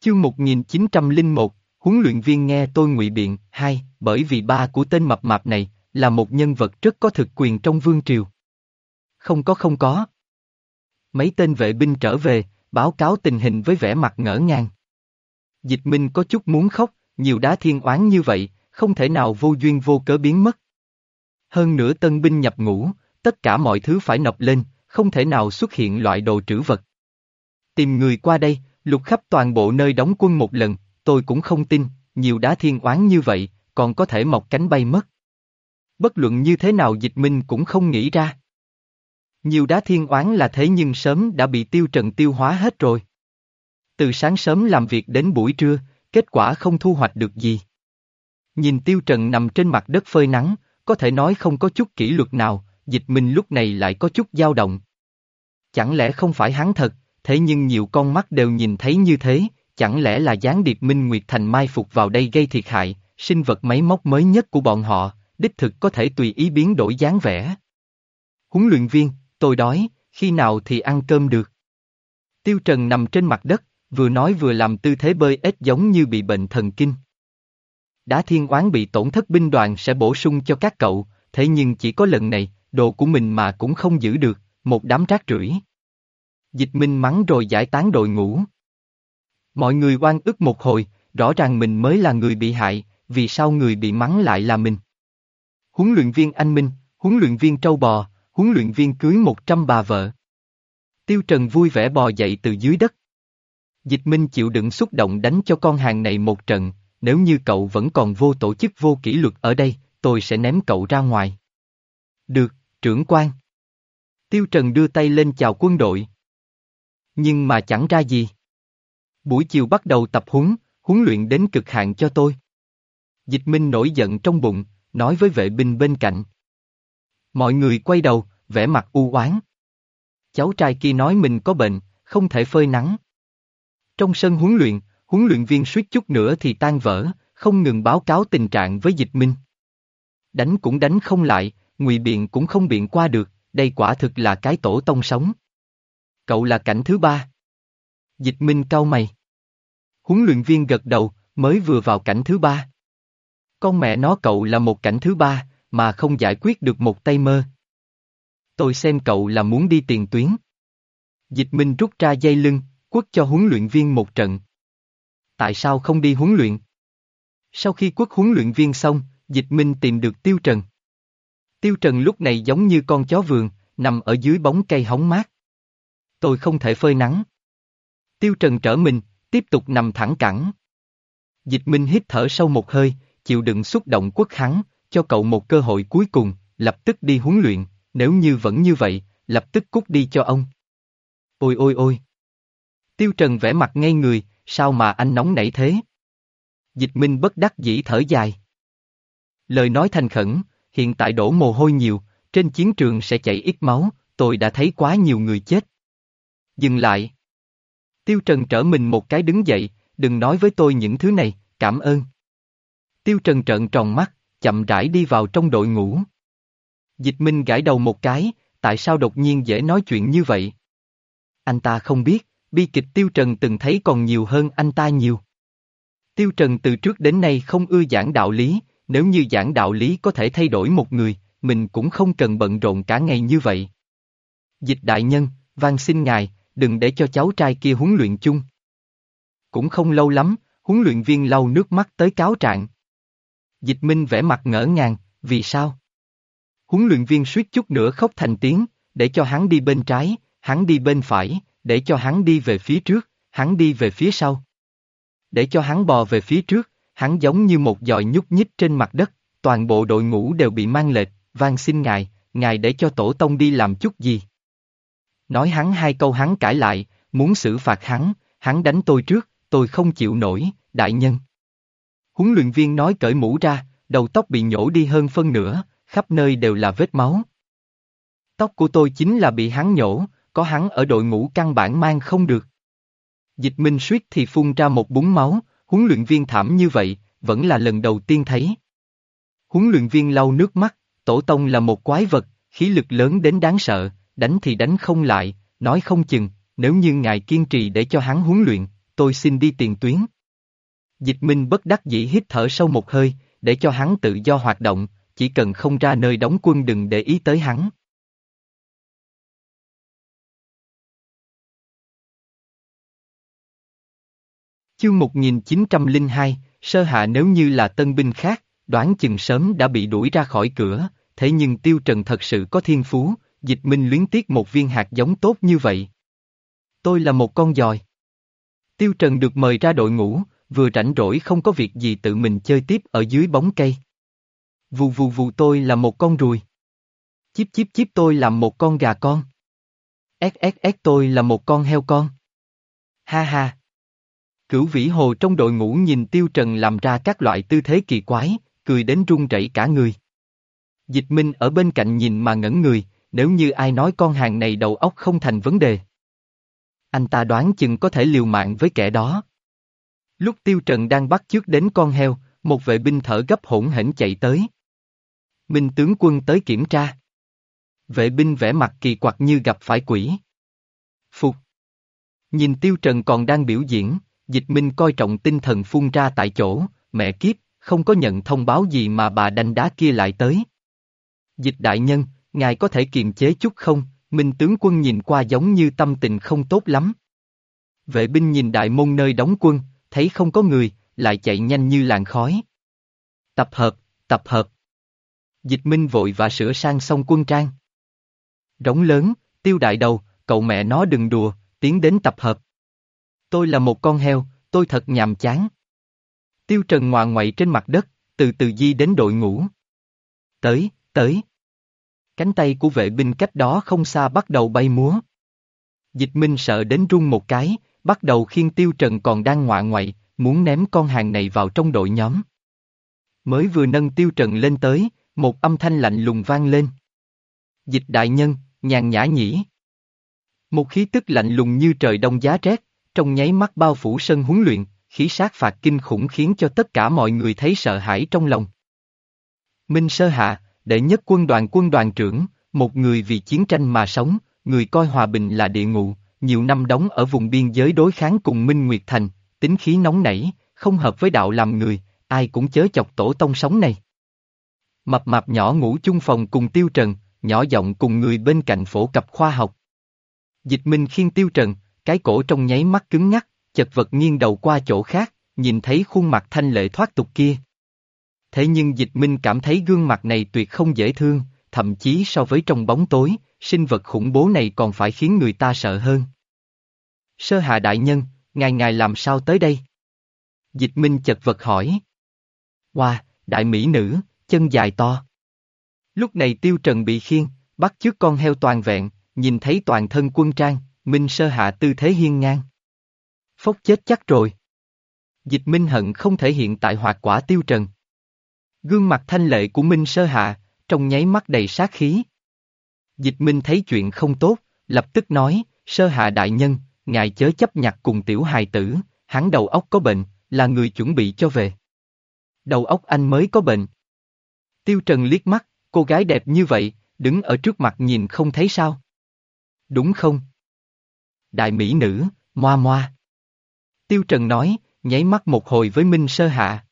Chương 1901, huấn luyện viên nghe tôi ngụy biện, hai, bởi vì ba của tên mập mạp này, là một nhân vật rất có thực quyền trong vương triều. Không có không có. Mấy tên vệ binh trở về, báo cáo tình hình với vẻ mặt ngỡ ngàng. Dịch Minh có chút muốn khóc, nhiều đá thiên oán như vậy, không thể nào vô duyên vô cớ biến mất. Hơn nữa tân binh nhập ngũ, tất cả mọi thứ phải nộp lên, không thể nào xuất hiện loại đồ trữ vật. Tìm người qua đây, lục khắp toàn bộ nơi đóng quân một lần, tôi cũng không tin, nhiều đá thiên oán như vậy, còn có thể mọc cánh bay mất. Bất luận như thế nào dịch minh cũng không nghĩ ra. Nhiều đá thiên oán là thế nhưng sớm đã bị tiêu trần tiêu hóa hết rồi. Từ sáng sớm làm việc đến buổi trưa, kết quả không thu hoạch được gì. Nhìn tiêu trần nằm trên mặt đất phơi nắng, có thể nói không có chút kỷ luật nào, dịch minh lúc này lại có chút dao động. Chẳng lẽ không phải hắn thật, thế nhưng nhiều con mắt đều nhìn thấy như thế, chẳng lẽ là gián điệp Minh Nguyệt Thành mai phục vào đây gây thiệt hại, sinh vật máy móc mới nhất của bọn họ, đích thực có thể tùy ý biến đổi dáng vẻ. Huấn luyện viên, tôi đói, khi nào thì ăn cơm được. Tiêu Trần nằm trên mặt đất, vừa nói vừa làm tư thế bơi ếch giống như bị bệnh thần kinh. Đá thiên oán bị tổn thất binh đoàn sẽ bổ sung cho các cậu, thế nhưng chỉ có lần này, đồ của mình mà cũng không giữ được, một đám rác rưởi. Dịch minh mắng rồi giải tán đội ngũ. Mọi người oan ức một hồi, rõ ràng mình mới là người bị hại, vì sao người bị mắng lại là mình. Huấn luyện viên anh Minh, huấn luyện viên trâu bò, huấn luyện viên cưới một trăm bà vợ. Tiêu Trần vui vẻ bò dậy từ dưới đất. Dịch Minh chịu đựng xúc động đánh cho con hàng này một trận, nếu như cậu vẫn còn vô tổ chức vô kỷ luật ở đây, tôi sẽ ném cậu ra ngoài. Được, trưởng quan. Tiêu Trần đưa tay lên chào quân đội. Nhưng mà chẳng ra gì. Buổi chiều bắt đầu tập huấn, huấn luyện đến cực hạn cho tôi. Dịch Minh nổi giận trong bụng, nói với vệ binh bên cạnh. Mọi người quay đầu, vẻ mặt u oán. Cháu trai kia nói mình có bệnh, không thể phơi nắng. Trong sân huấn luyện, huấn luyện viên suýt chút nữa thì tan vỡ, không ngừng báo cáo tình trạng với dịch minh. Đánh cũng đánh không lại, ngụy biện cũng không biện qua được, đây quả thực là cái tổ tông sống. Cậu là cảnh thứ ba. Dịch minh cau mày. Huấn luyện viên gật đầu, mới vừa vào cảnh thứ ba. Con mẹ nó cậu là một cảnh thứ ba, mà không giải quyết được một tay mơ. Tôi xem cậu là muốn đi tiền tuyến. Dịch Minh rút ra dây lưng, quất cho huấn luyện viên một trận. Tại sao không đi huấn luyện? Sau khi quất huấn luyện viên xong, Dịch Minh tìm được Tiêu Trần. Tiêu Trần lúc này giống như con chó vườn, nằm ở dưới bóng cây hóng mát. Tôi không thể phơi nắng. Tiêu Trần trở mình, tiếp tục nằm thẳng cẳng. Dịch Minh hít thở sâu một hơi, chịu đựng xúc động quất hắn, cho cậu một cơ hội cuối cùng, lập tức đi huấn luyện, nếu như vẫn như vậy, lập tức cút đi cho ông. Ôi ôi ôi! Tiêu Trần vẽ mặt ngay người, sao mà anh nóng nảy thế? Dịch Minh bất đắc dĩ thở dài. Lời nói thành khẩn, hiện tại đổ mồ hôi nhiều, trên chiến trường sẽ chảy ít máu, tôi đã thấy quá nhiều người chết. Dừng lại. Tiêu Trần trở mình một cái đứng dậy, đừng nói với tôi những thứ này, cảm ơn. Tiêu Trần trợn tròn mắt, chậm rãi đi vào trong đội ngũ. Dịch Minh gãi đầu một cái, tại sao đột nhiên dễ nói chuyện như vậy? Anh ta không biết, bi kịch Tiêu Trần từng thấy còn nhiều hơn anh ta nhiều. Tiêu Trần từ trước đến nay không ưa giảng đạo lý, nếu như giảng đạo lý có thể thay đổi một người, mình cũng không cần bận rộn cả ngày như vậy. Dịch đại nhân, van xin ngài, đừng để cho cháu trai kia huấn luyện chung. Cũng không lâu lắm, huấn luyện viên lau nước mắt tới cáo trạng. Dịch Minh vẽ mặt ngỡ ngàng, vì sao? Huấn luyện viên suýt chút nữa khóc thành tiếng, để cho hắn đi bên trái, hắn đi bên phải, để cho hắn đi về phía trước, hắn đi về phía sau. Để cho hắn bò về phía trước, hắn giống như một dòi nhúc nhích trên mặt đất, toàn bộ đội ngũ đều bị mang lệch, van xin ngài, ngài để cho tổ tông đi làm chút gì. Nói hắn hai câu hắn cãi lại, muốn xử phạt hắn, hắn đánh tôi trước, tôi không chịu nổi, đại nhân. Huấn luyện viên nói cởi mũ ra, đầu tóc bị nhổ đi hơn phân nửa, khắp nơi đều là vết máu. Tóc của tôi chính là bị hắn nhổ, có hắn ở đội ngũ căn bản mang không được. Dịch minh suýt thì phun ra một búng máu, huấn luyện viên thảm như vậy, vẫn là lần đầu tiên thấy. Huấn luyện viên lau nước mắt, tổ tông là một quái vật, khí lực lớn đến đáng sợ, đánh thì đánh không lại, nói không chừng, nếu như ngài kiên trì để cho hắn huấn luyện, tôi xin đi tiền tuyến. Dịch Minh bất đắc dĩ hít thở sâu một hơi, để cho hắn tự do hoạt động, chỉ cần không ra nơi đóng quân đừng để ý tới hắn. Chương 1902, Sơ Hạ nếu như là tân binh khác, đoán chừng sớm đã bị đuổi ra khỏi cửa, thế nhưng Tiêu Trần thật sự có thiên phú, dịch minh luyến tiếc một viên hạt giống tốt như vậy. Tôi là một con dòi. Tiêu Trần được mời ra đội ngũ, vừa rảnh rỗi không có việc gì tự mình chơi tiếp ở dưới bóng cây. Vù vù vù tôi là một con ruồi. Chíp chíp chíp tôi làm một con gà con. SSS tôi là một con heo con. Ha ha. Cửu vĩ hồ trong đội ngũ nhìn Tiêu Trần làm ra các loại tư thế kỳ quái, cười đến run rẩy cả người. Dịch Minh ở bên cạnh nhìn mà ngẩn người, nếu như ai nói con hàng này đầu óc không thành vấn đề. Anh ta đoán chừng có thể liều mạng với kẻ đó. Lúc Tiêu Trần đang bắt trước đến con heo, một vệ binh thở gấp hỗn hển chạy tới. Minh tướng quân tới kiểm tra. Vệ binh vẽ mặt kỳ quặc như gặp phải quỷ. Phục. Nhìn Tiêu Trần còn đang biểu diễn, dịch minh coi trọng tinh thần phun ra tại chỗ, mẹ kiếp, không có nhận thông báo gì mà bà đanh đá kia lại tới. Dịch đại nhân, ngài có thể kiềm chế chút không, minh tướng quân nhìn qua giống như tâm tình không tốt lắm. Vệ binh nhìn đại môn nơi đóng quân, thấy không có người, lại chạy nhanh như làn khói. Tập hợp, tập hợp. Dịch minh vội và sửa sang xong quân trang. Rống lớn, tiêu đại đầu, cậu mẹ nó đừng đùa, tiến đến tập hợp. Tôi là một con heo, tôi thật nhàm chán. Tiêu Trần ngoà ngoại trên mặt đất, từ từ di đến đội ngũ. Tới, tới. Cánh tay của vệ binh cách đó không xa bắt đầu bay múa. Dịch Minh sợ đến run một cái, bắt đầu khiên Tiêu Trần còn đang ngoạ ngoại, muốn ném con hàng này vào trong đội nhóm. Mới vừa nâng Tiêu Trần lên tới, một âm thanh lạnh lùng vang lên. Dịch đại nhân, nhàn nhã nhỉ. Một khí tức lạnh lùng như trời đông giá rét, trong nháy mắt bao phủ sân huấn luyện, khí sát phạt kinh khủng khiến cho tất cả mọi người thấy sợ hãi trong lòng. Minh Sơ Hạ, đệ nhất quân đoàn quân đoàn trưởng, một người vì chiến tranh mà sống, người coi hòa bình là địa ngụ, nhiều năm đóng ở vùng biên giới đối kháng cùng Minh Nguyệt Thành, tính khí nóng nảy, không hợp với đạo làm người, ai cũng chớ chọc tổ tông sống này. Mập mạp nhỏ ngủ chung phòng cùng Tiêu Trần, nhỏ giọng cùng người bên cạnh phổ cập khoa học. Dịch Minh khiên Tiêu Trần, cái cổ trong nháy mắt cứng ngắc, chật vật nghiêng đầu qua chỗ khác, nhìn thấy khuôn mặt thanh lệ thoát tục kia. Thế nhưng dịch minh cảm thấy gương mặt này tuyệt không dễ thương, thậm chí so với trong bóng tối, sinh vật khủng bố này còn phải khiến người ta sợ hơn. Sơ hạ đại nhân, ngài ngài làm sao tới đây? Dịch minh chật vật hỏi. Wow, đại mỹ nữ, chân dài to. Lúc này tiêu trần bị khiên, bắt trước con heo toàn vẹn, nhìn thấy toàn thân quân trang, minh sơ hạ tư thế hiên ngang. Phốc chết chắc rồi. Dịch minh hận không thể hiện tại hoạt quả tiêu trần. Gương mặt thanh lệ của Minh Sơ Hạ, trong nháy mắt đầy sát khí. Dịch Minh thấy chuyện không tốt, lập tức nói, Sơ Hạ đại nhân, ngài chớ chấp nhặt cùng tiểu hài tử, hắn đầu óc có bệnh, là người chuẩn bị cho về. Đầu óc anh mới có bệnh. Tiêu Trần liếc mắt, cô gái đẹp như vậy, đứng ở trước mặt nhìn không thấy sao? Đúng không? Đại mỹ nữ, moa moa. Tiêu Trần nói, nháy mắt một hồi với Minh Sơ Hạ.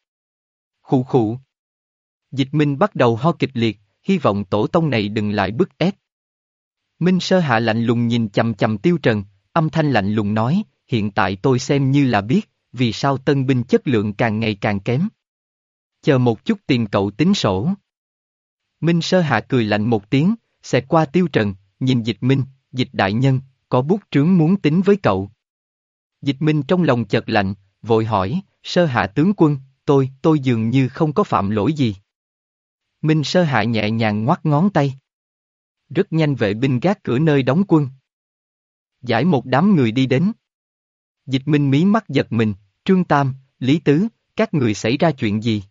Khụ khụ. Dịch Minh bắt đầu ho kịch liệt, hy vọng tổ tông này đừng lại bức ép. Minh Sơ Hạ lạnh lùng nhìn chầm chầm Tiêu Trần, âm thanh lạnh lùng nói, hiện tại tôi xem như là biết, vì sao tân binh chất lượng càng ngày càng kém. Chờ một chút tiền cậu tính sổ. Minh Sơ Hạ cười lạnh một tiếng, xẹt qua Tiêu Trần, nhìn Dịch Minh, Dịch Đại Nhân, có bút trướng muốn tính với cậu. Dịch Minh trong lòng chợt lạnh, vội hỏi, Sơ Hạ tướng quân, tôi, tôi dường như không có phạm lỗi gì. Minh Sơ Hạ nhẹ nhàng ngoắt ngón tay. Rất nhanh vệ binh gác cửa nơi đóng quân. Giải một đám người đi đến. Dịch Minh mí mắt giật mình, Trương Tam, Lý Tứ, các người xảy ra chuyện gì?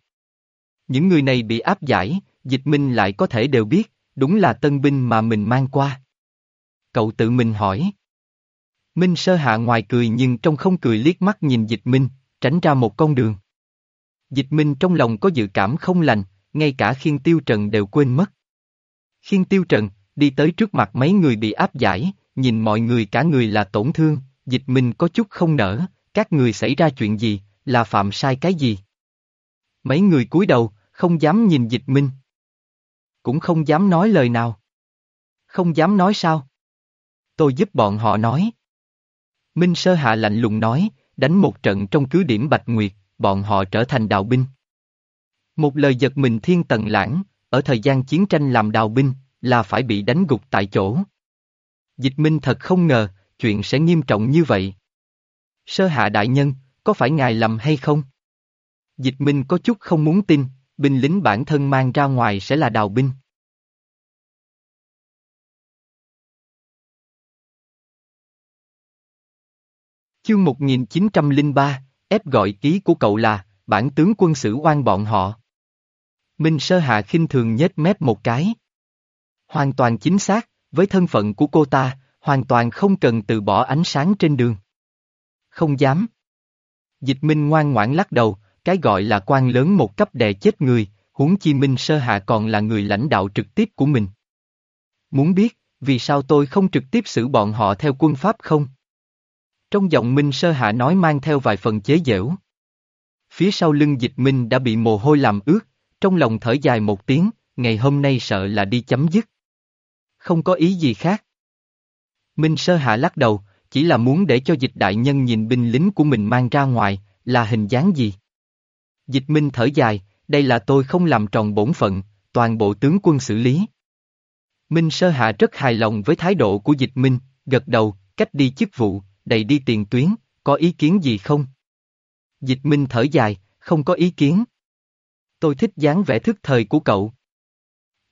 Những người này bị áp giải, Dịch Minh lại có thể đều biết, đúng là tân binh mà mình mang qua. Cậu tự mình hỏi. Minh Sơ Hạ ngoài cười nhưng trong không cười liếc mắt nhìn Dịch Minh, tránh ra một con đường. Dịch Minh trong lòng có dự cảm không lành, ngay cả khiên tiêu trần đều quên mất. Khiên tiêu trần, đi tới trước mặt mấy người bị áp giải, nhìn mọi người cả người là tổn thương, dịch minh có chút không nở, các người xảy ra chuyện gì, là phạm sai cái gì? Mấy người cúi đầu, không dám nhìn dịch minh. Cũng không dám nói lời nào. Không dám nói sao? Tôi giúp bọn họ nói. Minh Sơ Hạ lạnh lùng nói, đánh một trận trong cứ điểm Bạch Nguyệt, bọn họ trở thành đạo binh. Một lời giật mình thiên tận lãng, ở thời gian chiến tranh làm đào binh, là phải bị đánh gục tại chỗ. Dịch Minh thật không ngờ, chuyện sẽ nghiêm trọng như vậy. Sơ hạ đại nhân, có phải ngài lầm hay không? Dịch Minh có chút không muốn tin, binh lính bản thân mang ra ngoài sẽ là đào binh. Chương 1903, ép gọi ký của cậu là, bản tướng quân sử oan bọn họ. Minh Sơ Hạ khinh thường nhếch mép một cái. Hoàn toàn chính xác, với thân phận của cô ta, hoàn toàn không cần từ bỏ ánh sáng trên đường. Không dám. Dịch Minh ngoan ngoãn lắc đầu, cái gọi là quan lớn một cấp đè chết người, huống chi Minh Sơ Hạ còn là người lãnh đạo trực tiếp của mình. Muốn biết, vì sao tôi không trực tiếp xử bọn họ theo quân pháp không? Trong giọng Minh Sơ Hạ nói mang theo vài phần chế giễu. Phía sau lưng dịch Minh đã bị mồ hôi làm ướt, trong lòng thở dài một tiếng, ngày hôm nay sợ là đi chấm dứt. Không có ý gì khác. Minh Sơ Hạ lắc đầu, chỉ là muốn để cho dịch đại nhân nhìn binh lính của mình mang ra ngoài, là hình dáng gì. Dịch Minh thở dài, đây là tôi không làm tròn bổn phận, toàn bộ tướng quân xử lý. Minh Sơ Hạ rất hài lòng với thái độ của Dịch Minh, gật đầu, cách đi chức vụ, đầy đi tiền tuyến, có ý kiến gì không? Dịch Minh thở dài, không có ý kiến. Tôi thích dáng vẻ thức thời của cậu.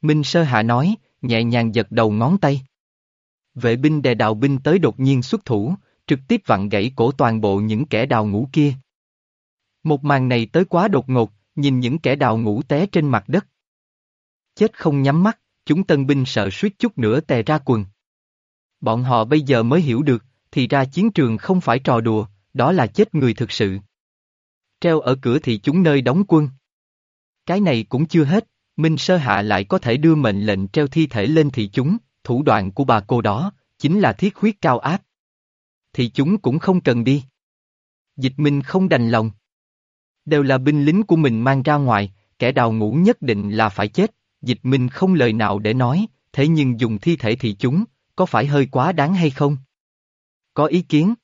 Minh Sơ Hạ nói, nhẹ nhàng giật đầu ngón tay. Vệ binh đè đào binh tới đột nhiên xuất thủ, trực tiếp vặn gãy cổ toàn bộ những kẻ đào ngũ kia. Một màn này tới quá đột ngột, nhìn những kẻ đào ngũ té trên mặt đất. Chết không nhắm mắt, chúng tân binh sợ suýt chút nữa tè ra quần. Bọn họ bây giờ mới hiểu được, thì ra chiến trường không phải trò đùa, đó là chết người thực sự. Treo ở cửa thì chúng nơi đóng quân. Cái này cũng chưa hết, Minh Sơ Hạ lại có thể đưa mệnh lệnh treo thi thể lên thị chúng, thủ đoạn của bà cô đó, chính là thiết huyết cao áp. Thì chúng cũng không cần đi. Dịch Minh không đành lòng. Đều là binh lính của mình mang ra ngoài, kẻ đào ngũ nhất định là phải chết, dịch Minh không lời nào để nói, thế nhưng dùng thi thể thị chúng, có phải hơi quá đáng hay không? Có ý kiến?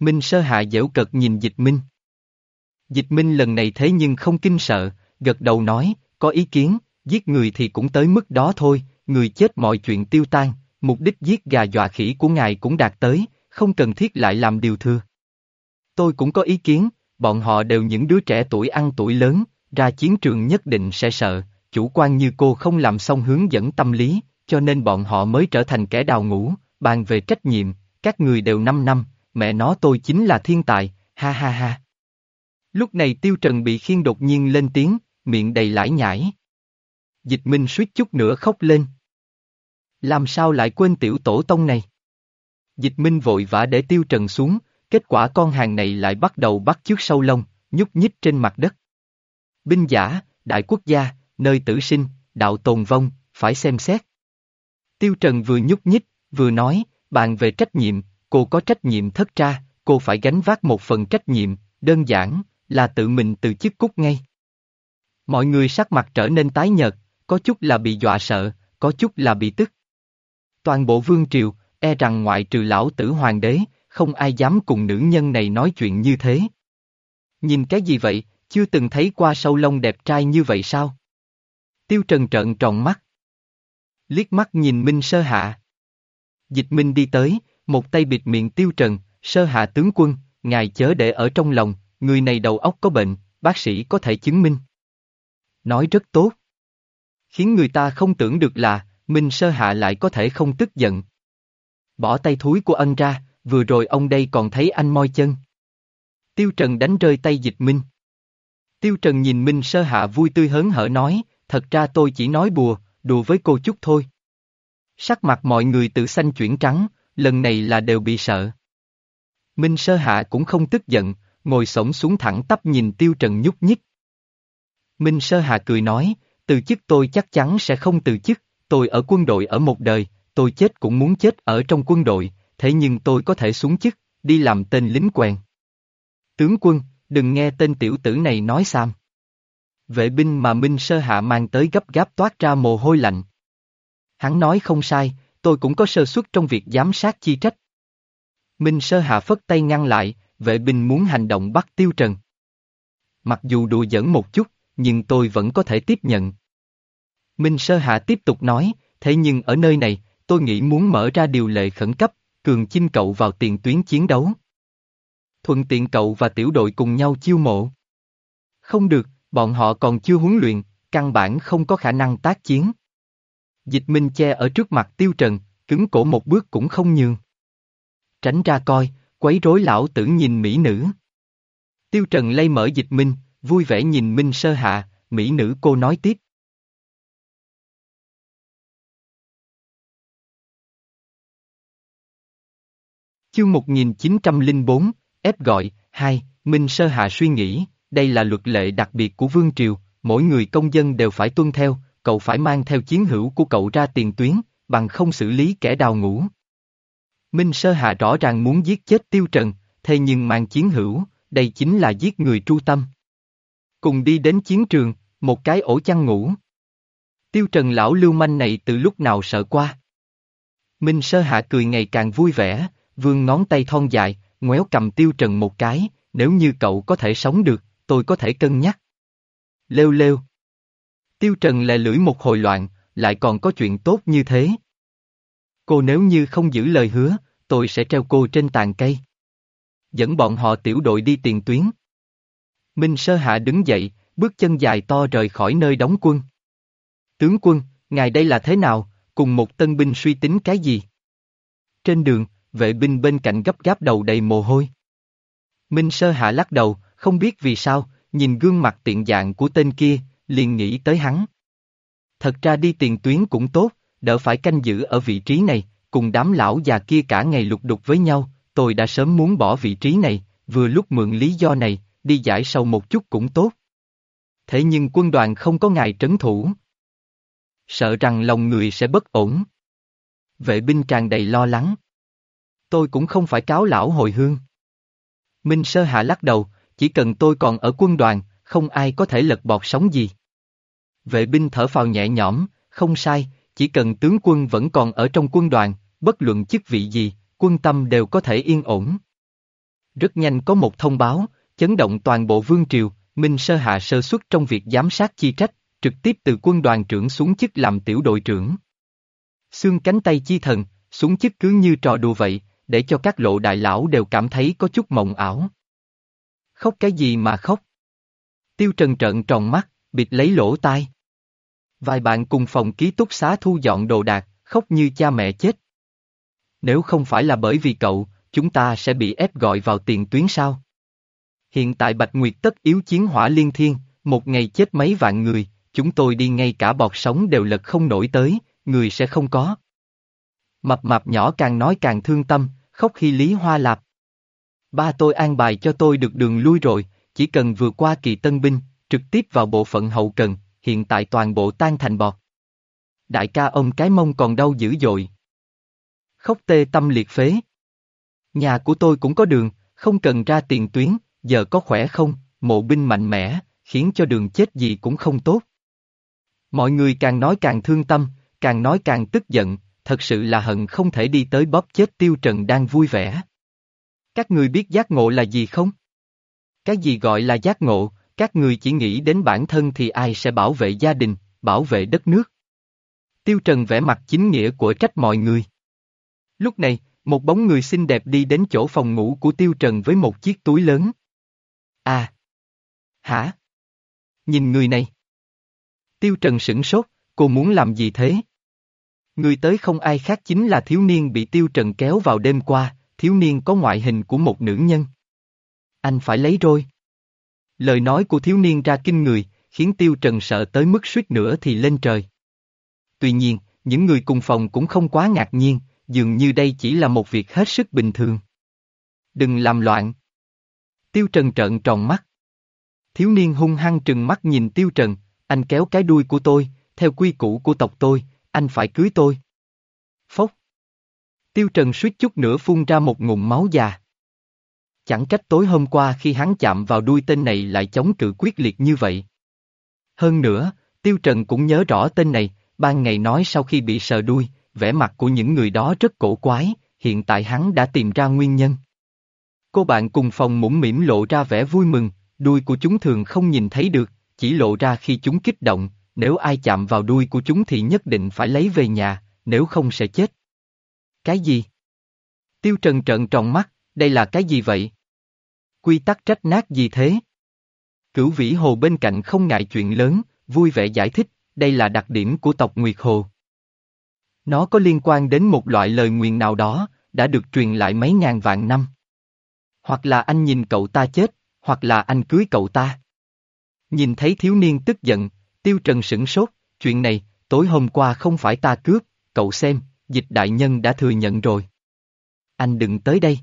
Minh sơ hạ dễu cật nhìn dịch Minh. Dịch Minh lần này thế nhưng không kinh sợ, gật đầu nói, có ý kiến, giết người thì cũng tới mức đó thôi, người chết mọi chuyện tiêu tan, mục đích giết gà dọa khỉ của ngài cũng đạt tới, không cần thiết lại làm điều thừa. Tôi cũng có ý kiến, bọn họ đều những đứa trẻ tuổi ăn tuổi lớn, ra chiến trường nhất định sẽ sợ, chủ quan như cô không làm xong hướng dẫn tâm lý, cho nên bọn họ mới trở thành kẻ đào ngũ, bàn về trách nhiệm, các người đều 5 năm, mẹ nó tôi chính là thiên tài, ha ha ha. Lúc này Tiêu Trần bị khiên đột nhiên lên tiếng, miệng đầy lải nhải. Dịch Minh suýt chút nữa khóc lên. Làm sao lại quên tiểu tổ tông này? Dịch Minh vội vã để Tiêu Trần xuống, kết quả con hàng này lại bắt đầu bắt trước sâu lông, nhúc nhích trên mặt đất. Binh giả, đại quốc gia, nơi tử sinh, đạo tồn vong, phải xem xét. Tiêu Trần vừa nhúc nhích, vừa nói, bàn về trách nhiệm, cô có trách nhiệm thất tra, cô phải gánh vác một phần trách nhiệm, đơn giản, là tự mình từ chức cút ngay. Mọi người sắc mặt trở nên tái nhợt, có chút là bị dọa sợ, có chút là bị tức. Toàn bộ vương triều, e rằng ngoại trừ lão tử hoàng đế, không ai dám cùng nữ nhân này nói chuyện như thế. Nhìn cái gì vậy, chưa từng thấy qua sâu lông đẹp trai như vậy sao? Tiêu Trần trợn tròn mắt. Liếc mắt nhìn Minh Sơ Hạ. Dịch Minh đi tới, một tay bịt miệng Tiêu Trần, Sơ Hạ tướng quân, ngài chớ để ở trong lòng, người này đầu óc có bệnh, bác sĩ có thể chứng minh. Nói rất tốt. Khiến người ta không tưởng được là, Minh Sơ Hạ lại có thể không tức giận. Bỏ tay thúi của ân ra, vừa rồi ông đây còn thấy anh moi chân. Tiêu Trần đánh rơi tay dịch Minh. Tiêu Trần nhìn Minh Sơ Hạ vui tươi hớn hở nói, thật ra tôi chỉ nói bùa, đùa với cô chút thôi. Sắc mặt mọi người tự xanh chuyển trắng, lần này là đều bị sợ. Minh Sơ Hạ cũng không tức giận, ngồi sổng xuống thẳng tắp nhìn Tiêu Trần nhúc nhích. Minh Sơ hà cười nói, từ chức tôi chắc chắn sẽ không từ chức, tôi ở quân đội ở một đời, tôi chết cũng muốn chết ở trong quân đội, thế nhưng tôi có thể xuống chức, đi làm tên lính quèn. Tướng quân, đừng nghe tên tiểu tử này nói xàm. Vệ binh mà Minh Sơ Hạ mang tới gấp gáp toát ra mồ hôi lạnh. Hắn nói không sai, tôi cũng có sơ suất trong việc giám sát chi trách. Minh Sơ Hạ phất tay ngăn lại, vệ binh muốn hành động bắt Tiêu Trần. Mặc dù đùa giỡn một chút, nhưng tôi vẫn có thể tiếp nhận. Minh Sơ Hạ tiếp tục nói, thế nhưng ở nơi này, tôi nghĩ muốn mở ra điều lệ khẩn cấp, cường chinh cậu vào tiền tuyến chiến đấu. Thuận tiện cậu và tiểu đội cùng nhau chiêu mộ. Không được, bọn họ còn chưa huấn luyện, căn bản không có khả năng tác chiến. Dịch Minh che ở trước mặt Tiêu Trần, cứng cổ một bước cũng không nhường. Tránh ra coi, quấy rối lão tử nhìn mỹ nữ. Tiêu Trần lay mở Dịch Minh, vui vẻ nhìn Minh Sơ Hạ, mỹ nữ cô nói tiếp. Chương 1904, ép gọi, 2, Minh Sơ Hạ suy nghĩ, đây là luật lệ đặc biệt của Vương Triều, mỗi người công dân đều phải tuân theo, cậu phải mang theo chiến hữu của cậu ra tiền tuyến, bằng không xử lý kẻ đào ngũ. Minh Sơ Hạ rõ ràng muốn giết chết Tiêu Trần, thế nhưng mang chiến hữu, đây chính là giết người tru tâm. Cùng đi đến chiến trường, một cái ổ chăn ngủ. Tiêu Trần lão lưu manh này từ lúc nào sợ qua. Minh Sơ Hạ cười ngày càng vui vẻ, vương ngón tay thon dài, ngoéo cầm Tiêu Trần một cái, nếu như cậu có thể sống được, tôi có thể cân nhắc. Lêu lêu. Tiêu Trần lè lưỡi một hồi loạn, lại còn có chuyện tốt như thế. Cô nếu như không giữ lời hứa, tôi sẽ treo cô trên tàn cây. Dẫn bọn họ tiểu đội đi tiền tuyến. Minh Sơ Hạ đứng dậy, bước chân dài to rời khỏi nơi đóng quân. Tướng quân, ngài đây là thế nào, cùng một tân binh suy tính cái gì? Trên đường, vệ binh bên cạnh gấp gáp đầu đầy mồ hôi. Minh Sơ Hạ lắc đầu, không biết vì sao, nhìn gương mặt tiện dạng của tên kia, liền nghĩ tới hắn. Thật ra đi tiền tuyến cũng tốt, đỡ phải canh giữ ở vị trí này, cùng đám lão già kia cả ngày lục đục với nhau, tôi đã sớm muốn bỏ vị trí này, vừa lúc mượn lý do này, đi giải sầu một chút cũng tốt. Thế nhưng quân đoàn không có ngài trấn thủ. Sợ rằng lòng người sẽ bất ổn. Vệ binh tràn đầy lo lắng. Tôi cũng không phải cáo lão hồi hương. Minh Sơ Hạ lắc đầu, chỉ cần tôi còn ở quân đoàn, không ai có thể lật bọt sóng gì. Vệ binh thở phào nhẹ nhõm, không sai, chỉ cần tướng quân vẫn còn ở trong quân đoàn, bất luận chức vị gì, quân tâm đều có thể yên ổn. Rất nhanh có một thông báo, chấn động toàn bộ vương triều, Minh Sơ Hạ sơ xuất trong việc giám sát chi trách, trực tiếp từ quân đoàn trưởng xuống chức làm tiểu đội trưởng. Xương cánh tay chi thần, xuống chức cứ như trò đùa vậy, để cho các lộ đại lão đều cảm thấy có chút mộng ảo. Khóc cái gì mà khóc? Tiêu Trần trợn tròn mắt, bịt lấy lỗ tai. Vài bạn cùng phòng ký túc xá thu dọn đồ đạc, khóc như cha mẹ chết. Nếu không phải là bởi vì cậu, chúng ta sẽ bị ép gọi vào tiền tuyến sao? Hiện tại Bạch Nguyệt tất yếu chiến hỏa liên thiên, một ngày chết mấy vạn người, chúng tôi đi ngay cả bọt sống đều lật không nổi tới, người sẽ không có. Mập mạp nhỏ càng nói càng thương tâm, khóc khi Lý Hoa Lạp. Ba tôi an bài cho tôi được đường lui rồi, chỉ cần vừa qua kỳ tân binh, trực tiếp vào bộ phận hậu cần, hiện tại toàn bộ tan thành bọt. Đại ca ông cái mông còn đau dữ dội. Khóc tê tâm liệt phế. Nhà của tôi cũng có đường, không cần ra tiền tuyến, giờ có khỏe không, mộ binh mạnh mẽ, khiến cho đường chết gì cũng không tốt. Mọi người càng nói càng thương tâm, càng nói càng tức giận, thật sự là hận không thể đi tới bóp chết tiêu trần đang vui vẻ. Các người biết giác ngộ là gì không? Cái gì gọi là giác ngộ, các người chỉ nghĩ đến bản thân thì ai sẽ bảo vệ gia đình, bảo vệ đất nước. Tiêu Trần vẽ mặt chính nghĩa của trách mọi người. Lúc này, một bóng người xinh đẹp đi đến chỗ phòng ngủ của Tiêu Trần với một chiếc túi lớn. À! Hả? Nhìn người này. Tiêu Trần sửng sốt, cô muốn làm gì thế? Người tới không ai khác chính là thiếu niên bị Tiêu Trần kéo vào đêm qua, thiếu niên có ngoại hình của một nữ nhân. Anh phải lấy rồi. Lời nói của thiếu niên ra kinh người, khiến Tiêu Trần sợ tới mức suýt nữa thì lên trời. Tuy nhiên, những người cùng phòng cũng không quá ngạc nhiên, dường như đây chỉ là một việc hết sức bình thường. Đừng làm loạn. Tiêu Trần trợn tròn mắt. Thiếu niên hung hăng trừng mắt nhìn Tiêu Trần, anh kéo cái đuôi của tôi, theo quy củ của tộc tôi, anh phải cưới tôi. Phốc. Tiêu Trần suýt chút nữa phun ra một ngụm máu già. Chẳng trách tối hôm qua khi hắn chạm vào đuôi tên này lại chống cự quyết liệt như vậy. Hơn nữa, Tiêu Trần cũng nhớ rõ tên này, ban ngày nói sau khi bị sờ đuôi, vẻ mặt của những người đó rất cổ quái, hiện tại hắn đã tìm ra nguyên nhân. Cô bạn cùng phòng mũm mỉm lộ ra vẻ vui mừng, đuôi của chúng thường không nhìn thấy được, chỉ lộ ra khi chúng kích động, nếu ai chạm vào đuôi của chúng thì nhất định phải lấy về nhà, nếu không sẽ chết. Cái gì? Tiêu Trần trợn tròn mắt, đây là cái gì vậy? Quy tắc trách nát gì thế? Cửu vĩ hồ bên cạnh không ngại chuyện lớn, vui vẻ giải thích, đây là đặc điểm của tộc Nguyệt Hồ. Nó có liên quan đến một loại lời nguyền nào đó, đã được truyền lại mấy ngàn vạn năm. Hoặc là anh nhìn cậu ta chết, hoặc là anh cưới cậu ta. Nhìn thấy thiếu niên tức giận, tiêu trần sửng sốt, chuyện này, tối hôm qua không phải ta cướp, cậu xem, dịch đại nhân đã thừa nhận rồi. Anh đừng tới đây.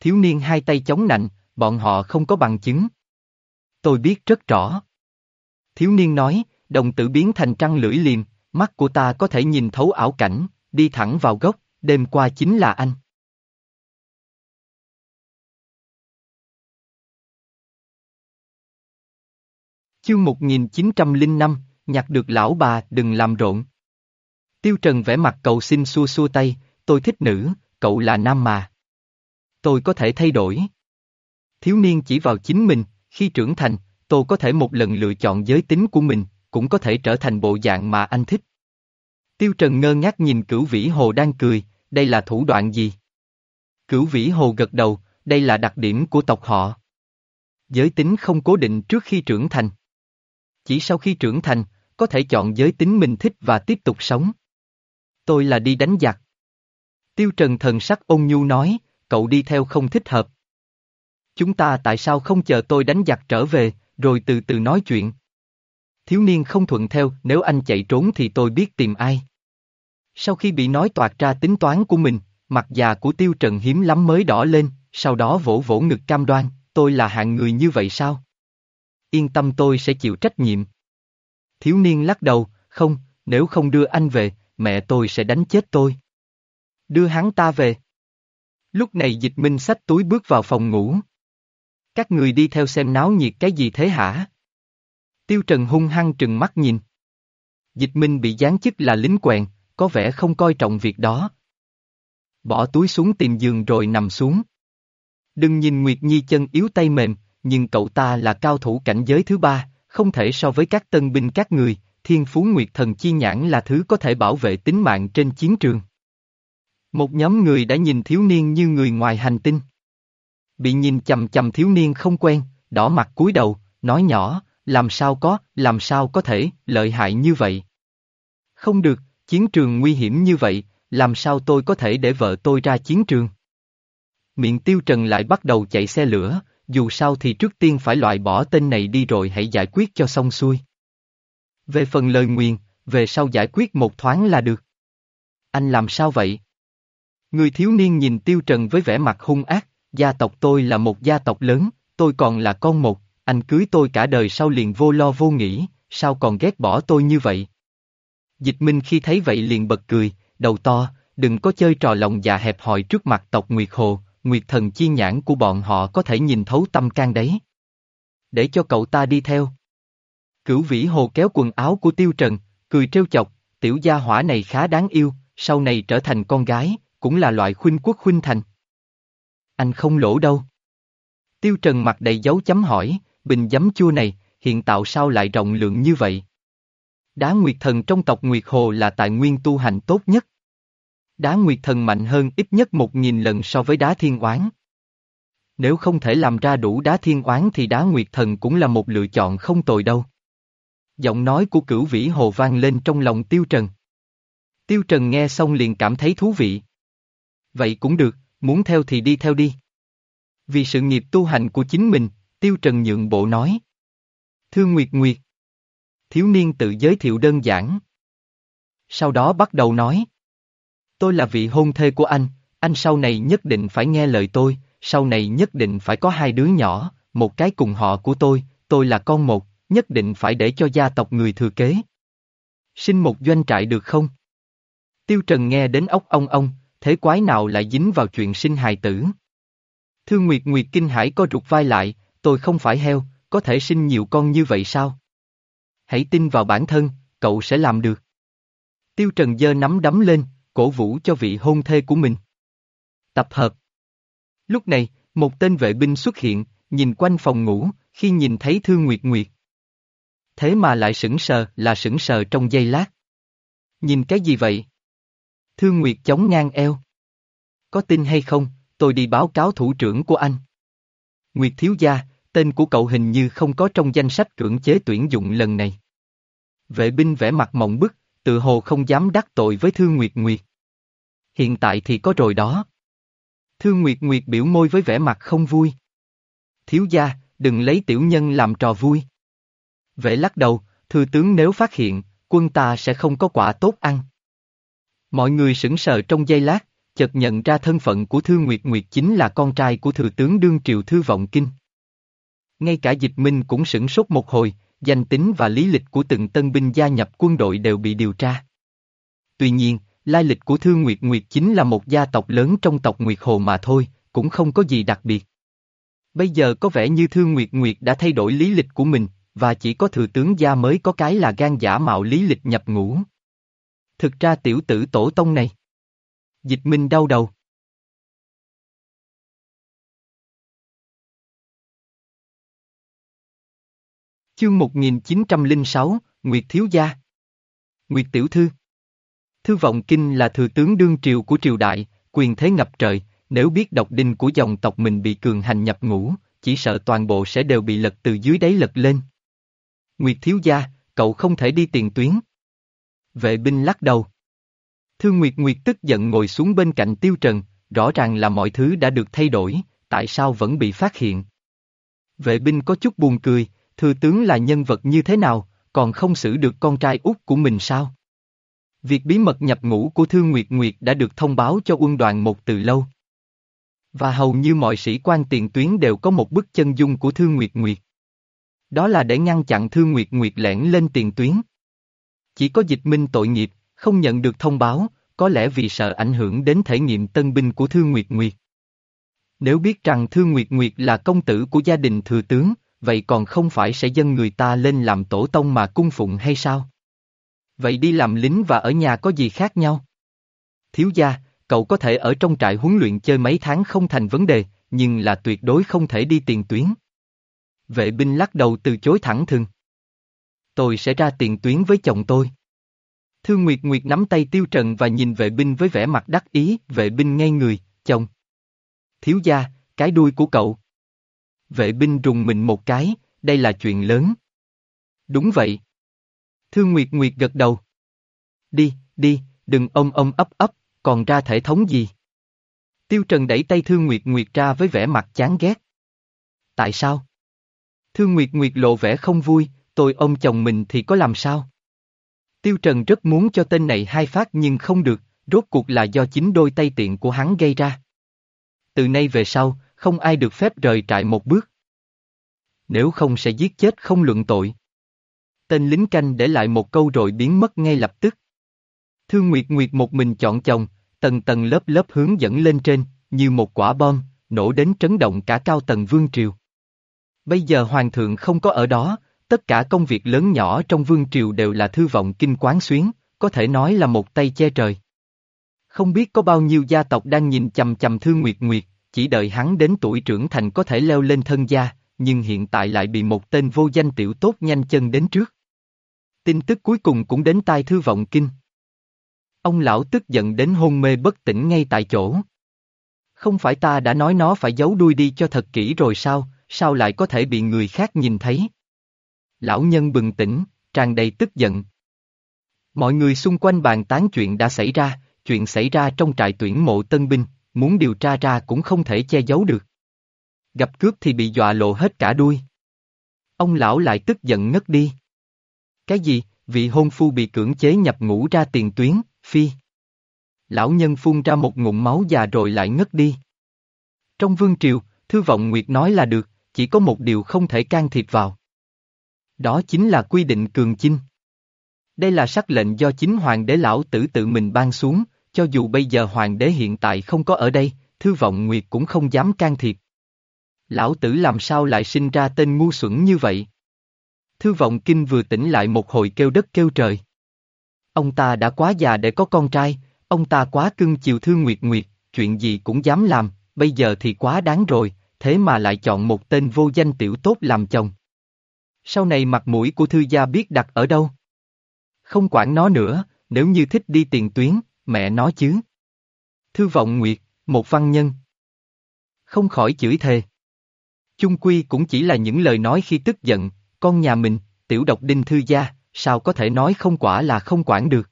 Thiếu niên hai tay chống nạnh, bọn họ không có bằng chứng. Tôi biết rất rõ. Thiếu niên nói, đồng tử biến thành trăng lưỡi liềm, mắt của ta có thể nhìn thấu ảo cảnh, đi thẳng vào gốc, đêm qua chính là anh. Chương 1905, nhặt được lão bà đừng làm rộn. Tiêu Trần vẽ mặt cầu xin xua xua tay, tôi thích nữ, cậu là nam mà. Tôi có thể thay đổi. Thiếu niên chỉ vào chính mình, khi trưởng thành, tôi có thể một lần lựa chọn giới tính của mình, cũng có thể trở thành bộ dạng mà anh thích. Tiêu Trần ngơ ngác nhìn cửu vĩ hồ đang cười, đây là thủ đoạn gì? Cửu vĩ hồ gật đầu, đây là đặc điểm của tộc họ. Giới tính không cố định trước khi trưởng thành. Chỉ sau khi trưởng thành, có thể chọn giới tính mình thích và tiếp tục sống. Tôi là đi đánh giặc. Tiêu Trần thần sắc ôn nhu nói, cậu đi theo không thích hợp. Chúng ta tại sao không chờ tôi đánh giặc trở về, rồi từ từ nói chuyện. Thiếu niên không thuận theo, nếu anh chạy trốn thì tôi biết tìm ai. Sau khi bị nói toạt ra tính toán của mình, mặt già của Tiêu Trần hiếm lắm mới đỏ lên, sau đó vỗ vỗ ngực cam đoan, tôi là hạng người như vậy sao? Yên tâm tôi sẽ chịu trách nhiệm. Thiếu niên lắc đầu, không, nếu không đưa anh về, mẹ tôi sẽ đánh chết tôi. Đưa hắn ta về. Lúc này dịch minh xách túi bước vào phòng ngủ. Các người đi theo xem náo nhiệt cái gì thế hả? Tiêu Trần hung hăng trừng mắt nhìn. Dịch minh bị giáng chức là lính quèn, có vẻ không coi trọng việc đó. Bỏ túi xuống tìm giường rồi nằm xuống. Đừng nhìn Nguyệt Nhi chân yếu tay mềm, nhưng cậu ta là cao thủ cảnh giới thứ ba, không thể so với các tân binh các người, thiên phú Nguyệt thần chi nhãn là thứ có thể bảo vệ tính mạng trên chiến trường. Một nhóm người đã nhìn thiếu niên như người ngoài hành tinh. Bị nhìn chầm chầm thiếu niên không quen, đỏ mặt cúi đầu, nói nhỏ, làm sao có, làm sao có thể, lợi hại như vậy. Không được, chiến trường nguy hiểm như vậy, làm sao tôi có thể để vợ tôi ra chiến trường? Miệng tiêu trần lại bắt đầu chạy xe lửa, dù sao thì trước tiên phải loại bỏ tên này đi rồi hãy giải quyết cho xong xuôi. Về phần lời nguyền, về sau giải quyết một thoáng là được. Anh làm sao vậy? Người thiếu niên nhìn tiêu trần với vẻ mặt hung ác, gia tộc tôi là một gia tộc lớn, tôi còn là con một, anh cưới tôi cả đời sau liền vô lo vô nghĩ, sao còn ghét bỏ tôi như vậy? Dịch Minh khi thấy vậy liền bật cười, đầu to, đừng có chơi trò lòng dạ hẹp hòi trước mặt tộc Nguyệt Hồ, Nguyệt thần chi nhãn của bọn họ có thể nhìn thấu tâm can đấy. Để cho cậu ta đi theo. Cửu vĩ hồ kéo quần áo của Tiêu Trần, cười trêu chọc, tiểu gia hỏa này khá đáng yêu, sau này trở thành con gái, cũng là loại khuynh quốc khuynh thành. Anh không lỗ đâu. Tiêu Trần mặt đầy dấu chấm hỏi, bình giấm chua này, hiện tạo sao lại rộng lượng như vậy? Đá Nguyệt Thần trong tộc Nguyệt Hồ là tài nguyên tu hành tốt nhất. Đá Nguyệt Thần mạnh hơn ít nhất một nghìn lần so với đá Thiên Oán. Nếu không thể làm ra đủ đá Thiên Oán thì đá Nguyệt Thần cũng là một lựa chọn không tồi đâu. Giọng nói của cửu vĩ hồ vang lên trong lòng Tiêu Trần. Tiêu Trần nghe xong liền cảm thấy thú vị. Vậy cũng được, muốn theo thì đi theo đi. Vì sự nghiệp tu hành của chính mình, Tiêu Trần nhượng bộ nói. Thưa Nguyệt Nguyệt. Thiếu niên tự giới thiệu đơn giản. Sau đó bắt đầu nói. Tôi là vị hôn thê của anh, anh sau này nhất định phải nghe lời tôi, sau này nhất định phải có hai đứa nhỏ, một cái cùng họ của tôi, tôi là con một, nhất định phải để cho gia tộc người thừa kế. Sinh một doanh trại được không? Tiêu Trần nghe đến ốc ông ông, thế quái nào lại dính vào chuyện sinh hài tử? Thương Nguyệt Nguyệt kinh hải co rụt vai lại, tôi không phải heo, có thể sinh nhiều con như vậy sao? Hãy tin vào bản thân, cậu sẽ làm được. Tiêu Trần giơ nắm đấm lên, cổ vũ cho vị hôn thê của mình. Tập hợp. Lúc này, một tên vệ binh xuất hiện, nhìn quanh phòng ngủ, khi nhìn thấy Thương Nguyệt Nguyệt. Thế mà lại sững sờ là sững sờ trong giây lát. Nhìn cái gì vậy? Thương Nguyệt chống ngang eo. Có tin hay không, tôi đi báo cáo thủ trưởng của anh. Nguyệt thiếu gia, tên của cậu hình như không có trong danh sách cưỡng chế tuyển dụng lần này. Vệ binh vẽ mặt mộng bức, tự hồ không dám đắc tội với Thư Nguyệt Nguyệt. Hiện tại thì có rồi đó. Thư Nguyệt Nguyệt biểu môi với vẻ mặt không vui. Thiếu gia, đừng lấy tiểu nhân làm trò vui. Vệ lắc đầu, thư tướng nếu phát hiện, quân ta sẽ không có quả tốt ăn. Mọi người sững sờ trong giây lát, chợt nhận ra thân phận của Thư Nguyệt Nguyệt chính là con trai của Thừa tướng Đương Triều Thư Vọng Kinh. Ngay cả dịch minh cũng sửng sốt một hồi, danh tính và lý lịch của từng tân binh gia nhập quân đội đều bị điều tra. Tuy nhiên, lai lịch của Thư Nguyệt Nguyệt chính là một gia tộc lớn trong tộc Nguyệt Hồ mà thôi, cũng không có gì đặc biệt. Bây giờ có vẻ như Thư Nguyệt Nguyệt đã thay đổi lý lịch của mình, và chỉ có thừa tướng gia mới có cái là gan giả mạo lý lịch nhập ngũ. Thực ra tiểu tử tổ tông này. Dịch minh đau đầu. Chương 1906, Nguyệt Thiếu Gia Nguyệt Tiểu Thư Thư vọng kinh là thừa tướng đương triều của triều đại, quyền thế ngập trời, nếu biết độc đinh của dòng tộc mình bị cường hành nhập ngũ, chỉ sợ toàn bộ sẽ đều bị lật từ dưới đáy lật lên. Nguyệt thiếu gia, cậu không thể đi tiền tuyến. Vệ binh lắc đầu. Thư Nguyệt Nguyệt tức giận ngồi xuống bên cạnh Tiêu Trần, rõ ràng là mọi thứ đã được thay đổi, tại sao vẫn bị phát hiện. Vệ binh có chút buồn cười, thừa tướng là nhân vật như thế nào, còn không xử được con trai út của mình sao? Việc bí mật nhập ngũ của Thương Nguyệt Nguyệt đã được thông báo cho quân đoàn một từ lâu. Và hầu như mọi sĩ quan tiền tuyến đều có một bức chân dung của Thương Nguyệt Nguyệt. Đó là để ngăn chặn Thương Nguyệt Nguyệt lẻn lên tiền tuyến. Chỉ có dịch minh tội nghiệp, không nhận được thông báo, có lẽ vì sợ ảnh hưởng đến thể nghiệm tân binh của Thương Nguyệt Nguyệt. Nếu biết rằng Thương Nguyệt Nguyệt là công tử của gia đình thừa tướng, vậy còn không phải sẽ dân người ta lên làm tổ tông mà cung phụng hay sao? Vậy đi làm lính và ở nhà có gì khác nhau? Thiếu gia, cậu có thể ở trong trại huấn luyện chơi mấy tháng không thành vấn đề, nhưng là tuyệt đối không thể đi tiền tuyến. Vệ binh lắc đầu từ chối thẳng thừng. Tôi sẽ ra tiền tuyến với chồng tôi. Thương Nguyệt Nguyệt nắm tay Tiêu Trần và nhìn vệ binh với vẻ mặt đắc ý, vệ binh ngay người, chồng. Thiếu gia, cái đuôi của cậu. Vệ binh rùng mình một cái, đây là chuyện lớn. Đúng vậy. Thương Nguyệt Nguyệt gật đầu. Đi, đi, đừng ôm ôm ấp ấp, còn ra thể thống gì. Tiêu Trần đẩy tay Thương Nguyệt Nguyệt ra với vẻ mặt chán ghét. Tại sao? Thương Nguyệt Nguyệt lộ vẻ không vui, tôi ôm chồng mình thì có làm sao? Tiêu Trần rất muốn cho tên này hai phát nhưng không được, rốt cuộc là do chính đôi tay tiện của hắn gây ra. Từ nay về sau, không ai được phép rời trại một bước. Nếu không sẽ giết chết không luận tội. Tên lính canh để lại một câu rồi biến mất ngay lập tức. Thương Nguyệt Nguyệt một mình chọn chồng, tầng tầng lớp lớp hướng dẫn lên trên, như một quả bom, nổ đến trấn động cả cao tầng vương triều. Bây giờ hoàng thượng không có ở đó, tất cả công việc lớn nhỏ trong vương triều đều là thư vọng kinh quán xuyến, có thể nói là một tay che trời. Không biết có bao nhiêu gia tộc đang nhìn chầm chầm Thư Nguyệt Nguyệt, chỉ đợi hắn đến tuổi trưởng thành có thể leo lên thân gia, nhưng hiện tại lại bị một tên vô danh tiểu tốt nhanh chân đến trước. Tin tức cuối cùng cũng đến tai Thư Vọng Kinh. Ông lão tức giận đến hôn mê bất tỉnh ngay tại chỗ. Không phải ta đã nói nó phải giấu đuôi đi cho thật kỹ rồi sao, sao lại có thể bị người khác nhìn thấy? Lão nhân bừng tỉnh, tràn đầy tức giận. Mọi người xung quanh bàn tán chuyện đã xảy ra, chuyện xảy ra trong trại tuyển mộ tân binh, muốn điều tra ra cũng không thể che giấu được. Gặp cướp thì bị dọa lộ hết cả đuôi. Ông lão lại tức giận ngất đi. Cái gì, vị hôn phu bị cưỡng chế nhập ngũ ra tiền tuyến, phi. Lão nhân phun ra một ngụm máu già rồi lại ngất đi. Trong vương triều, Thư Vọng Nguyệt nói là được, chỉ có một điều không thể can thiệp vào. Đó chính là quy định cường chinh. Đây là sắc lệnh do chính hoàng đế lão tử tự mình ban xuống, cho dù bây giờ hoàng đế hiện tại không có ở đây, thư vọng nguyệt cũng không dám can thiệp. Lão tử làm sao lại sinh ra tên ngu xuẩn như vậy? Thư vọng kinh vừa tỉnh lại một hồi kêu đất kêu trời. Ông ta đã quá già để có con trai, ông ta quá cưng chiều Thư Nguyệt Nguyệt, chuyện gì cũng dám làm, bây giờ thì quá đáng rồi, thế mà lại chọn một tên vô danh tiểu tốt làm chồng. Sau này mặt mũi của Thư gia biết đặt ở đâu? Không quản nó nữa, nếu như thích đi tiền tuyến, mẹ nó chứ. Thư vọng Nguyệt, một văn nhân. Không khỏi chửi thề. Chung quy cũng chỉ là những lời nói khi tức giận, con nhà mình, tiểu độc đinh thư gia, sao có thể nói không quả là không quản được.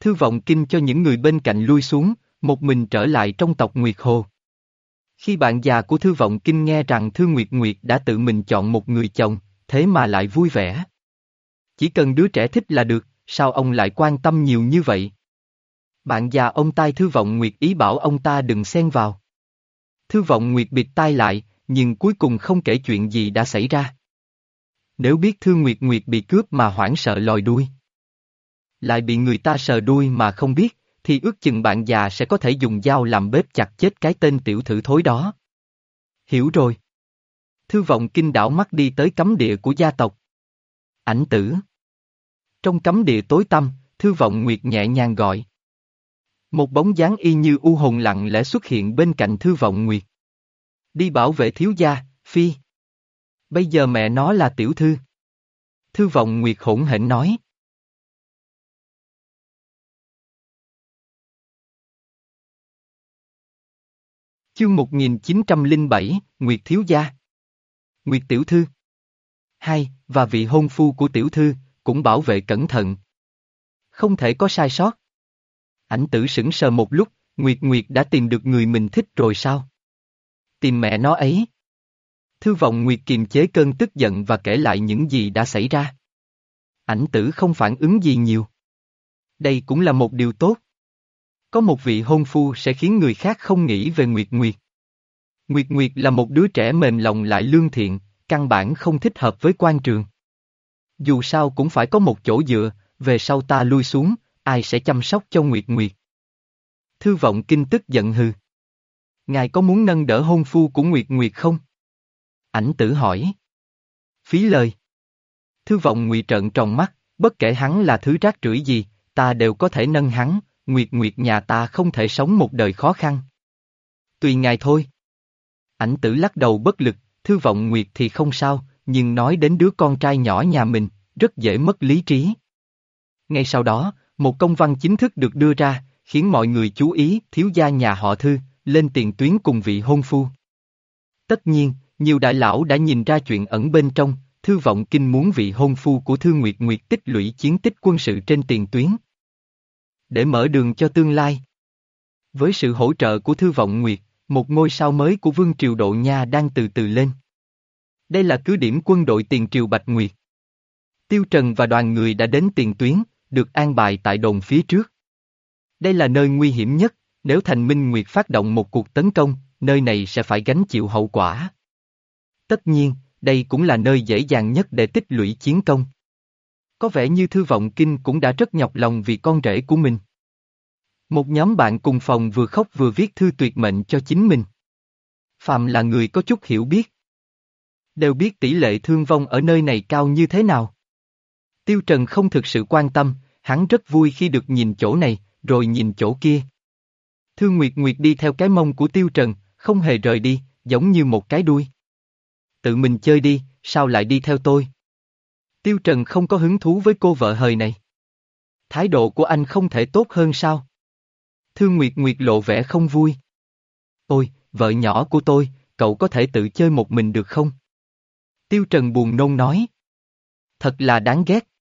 Thư vọng kinh cho những người bên cạnh lui xuống, một mình trở lại trong tộc Nguyệt Hồ. Khi bạn già của Thư vọng kinh nghe rằng Thư Nguyệt Nguyệt đã tự mình chọn một người chồng, thế mà lại vui vẻ. Chỉ cần đứa trẻ thích là được, sao ông lại quan tâm nhiều như vậy? Bạn già ông tai Thư vọng Nguyệt ý bảo ông ta đừng xen vào. Thư vọng Nguyệt bịt tai lại, nhưng cuối cùng không kể chuyện gì đã xảy ra. Nếu biết Thư Nguyệt Nguyệt bị cướp mà hoảng sợ lòi đuôi. Lại bị người ta sờ đuôi mà không biết, thì ước chừng bạn già sẽ có thể dùng dao làm bếp chặt chết cái tên tiểu thử thối đó. Hiểu rồi. Thư vọng kinh đảo mắt đi tới cấm địa của gia tộc. Ảnh tử. Trong cấm địa tối tăm, thư vọng nguyệt nhẹ nhàng gọi. Một bóng dáng y như u hồn lặng lẽ xuất hiện bên cạnh thư vọng nguyệt. Đi bảo vệ thiếu gia, phi. Bây giờ mẹ nó là tiểu thư. Thư vọng nguyệt hỗn hển nói. Chương 1907, Nguyệt Thiếu Gia Nguyệt Tiểu Thư Hai, và vị hôn phu của Tiểu Thư, cũng bảo vệ cẩn thận. Không thể có sai sót. Ảnh tử sững sờ một lúc, Nguyệt Nguyệt đã tìm được người mình thích rồi sao? Tìm mẹ nó ấy. Thư vọng Nguyệt kiềm chế cơn tức giận và kể lại những gì đã xảy ra. Ảnh tử không phản ứng gì nhiều. Đây cũng là một điều tốt. Có một vị hôn phu sẽ khiến người khác không nghĩ về Nguyệt Nguyệt. Nguyệt Nguyệt là một đứa trẻ mềm lòng lại lương thiện, căn bản không thích hợp với quan trường. Dù sao cũng phải có một chỗ dựa, về sau ta lui xuống, ai sẽ chăm sóc cho Nguyệt Nguyệt. Thư vọng kinh tức giận hừ. Ngài có muốn nâng đỡ hôn phu của Nguyệt Nguyệt không? Ảnh tử hỏi. Phí lời. Thư vọng ngụy trợn tròn mắt, bất kể hắn là thứ rác rưởi gì, ta đều có thể nâng hắn, Nguyệt Nguyệt nhà ta không thể sống một đời khó khăn. Tùy ngài thôi. Ảnh tử lắc đầu bất lực, thư vọng Nguyệt thì không sao, nhưng nói đến đứa con trai nhỏ nhà mình, rất dễ mất lý trí. Ngay sau đó, một công văn chính thức được đưa ra, khiến mọi người chú ý thiếu gia nhà họ thư, lên tiền tuyến cùng vị hôn phu. Tất nhiên, nhiều đại lão đã nhìn ra chuyện ẩn bên trong, thư vọng kinh muốn vị hôn phu của Thư Nguyệt Nguyệt tích lũy chiến tích quân sự trên tiền tuyến. Để mở đường cho tương lai. Với sự hỗ trợ của Thư vọng Nguyệt, một ngôi sao mới của Vương Triều Độ Nha đang từ từ lên. Đây là cứ điểm quân đội tiền triều Bạch Nguyệt. Tiêu Trần và đoàn người đã đến tiền tuyến, được an bài tại đồn phía trước. Đây là nơi nguy hiểm nhất, nếu Thành Minh Nguyệt phát động một cuộc tấn công, nơi này sẽ phải gánh chịu hậu quả. Tất nhiên, đây cũng là nơi dễ dàng nhất để tích lũy chiến công. Có vẻ như Thư Vọng Kinh cũng đã rất nhọc lòng vì con rể của mình. Một nhóm bạn cùng phòng vừa khóc vừa viết thư tuyệt mệnh cho chính mình. Phạm là người có chút hiểu biết. Đều biết tỷ lệ thương vong ở nơi này cao như thế nào. Tiêu Trần không thực sự quan tâm, hắn rất vui khi được nhìn chỗ này, rồi nhìn chỗ kia. Thương Nguyệt Nguyệt đi theo cái mông của Tiêu Trần, không hề rời đi, giống như một cái đuôi. Tự mình chơi đi, sao lại đi theo tôi? Tiêu Trần không có hứng thú với cô vợ hời này. Thái độ của anh không thể tốt hơn sao? Thương Nguyệt Nguyệt lộ vẻ không vui. Ôi, vợ nhỏ của tôi, cậu có thể tự chơi một mình được không? Tiêu Trần buồn nôn nói. Thật là đáng ghét.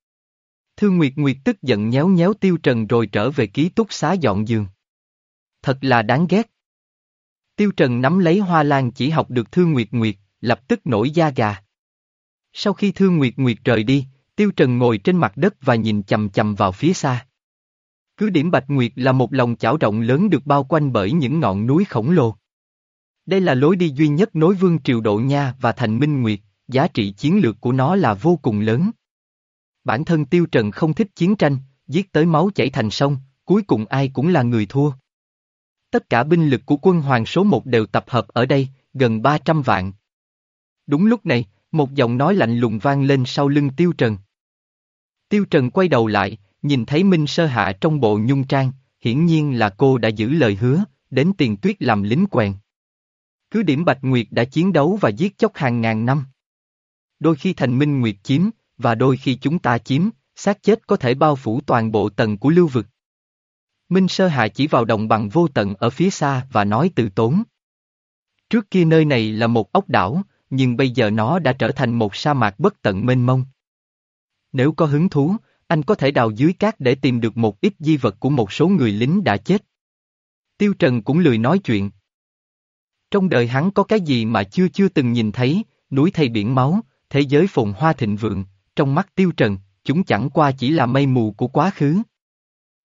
Thư Nguyệt Nguyệt tức giận nhéo nhéo Tiêu Trần rồi trở về ký túc xá dọn giường. Thật là đáng ghét. Tiêu Trần nắm lấy hoa lan chỉ học được Thư Nguyệt Nguyệt, lập tức nổi da gà. Sau khi Thư Nguyệt Nguyệt rời đi, Tiêu Trần ngồi trên mặt đất và nhìn chầm chầm vào phía xa. Cứ điểm Bạch Nguyệt là một lòng chảo rộng lớn được bao quanh bởi những ngọn núi khổng lồ. Đây là lối đi duy nhất nối vương triều Độ Nha và thành Minh Nguyệt, giá trị chiến lược của nó là vô cùng lớn. Bản thân Tiêu Trần không thích chiến tranh, giết tới máu chảy thành sông, cuối cùng ai cũng là người thua. Tất cả binh lực của quân hoàng số 1 đều tập hợp ở đây, gần 300 vạn, Đúng lúc này, một giọng nói lạnh lùng vang lên sau lưng Tiêu Trần. Tiêu Trần quay đầu lại, nhìn thấy Minh Sơ Hạ trong bộ nhung trang, hiển nhiên là cô đã giữ lời hứa, đến tiền tuyết làm lính quèn. Cứ điểm Bạch Nguyệt đã chiến đấu và giết chóc hàng ngàn năm. Đôi khi thành Minh Nguyệt chiếm, và đôi khi chúng ta chiếm, xác chết có thể bao phủ toàn bộ tầng của lưu vực. Minh Sơ Hạ chỉ vào đồng bằng vô tận ở phía xa và nói từ tốn. Trước kia nơi này là một ốc đảo, nhưng bây giờ nó đã trở thành một sa mạc bất tận mênh mông. Nếu có hứng thú, anh có thể đào dưới cát để tìm được một ít di vật của một số người lính đã chết. Tiêu Trần cũng lười nói chuyện. Trong đời hắn có cái gì mà chưa chưa từng nhìn thấy, núi thay biển máu, thế giới phồn hoa thịnh vượng, trong mắt Tiêu Trần, chúng chẳng qua chỉ là mây mù của quá khứ.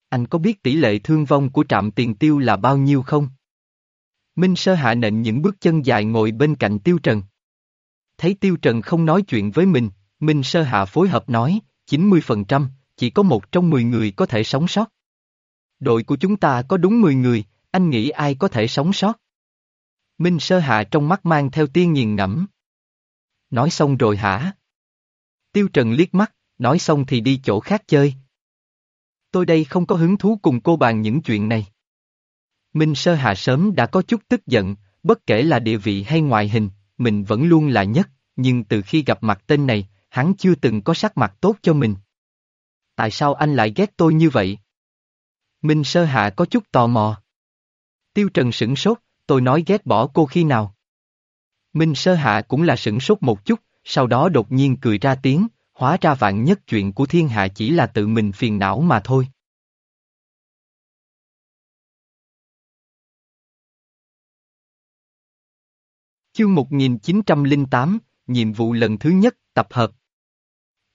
Anh có biết tỷ lệ thương vong của trạm tiền tiêu là bao nhiêu không? Minh Sơ hạ nện những bước chân dài ngồi bên cạnh Tiêu Trần. Thấy Tiêu Trần không nói chuyện với mình, Minh Sơ hạ phối hợp nói, 90%, chỉ có một trong 10 người có thể sống sót. Đội của chúng ta có đúng 10 người, anh nghĩ ai có thể sống sót? Minh Sơ hạ trong mắt mang theo tiên nghiền ngẫm. Nói xong rồi hả? Tiêu Trần liếc mắt, nói xong thì đi chỗ khác chơi. Tôi đây không có hứng thú cùng cô bàn những chuyện này. Minh Sơ Hạ sớm đã có chút tức giận, bất kể là địa vị hay ngoại hình, mình vẫn luôn là nhất, nhưng từ khi gặp mặt tên này, hắn chưa từng có sắc mặt tốt cho mình. Tại sao anh lại ghét tôi như vậy? Minh Sơ Hạ có chút tò mò. Tiêu Trần sửng sốt, tôi nói ghét bỏ cô khi nào? Minh Sơ Hạ cũng là sửng sốt một chút, sau đó đột nhiên cười ra tiếng, hóa ra vạn nhất chuyện của thiên hạ chỉ là tự mình phiền não mà thôi. Chương 1908, nhiệm vụ lần thứ nhất, tập hợp.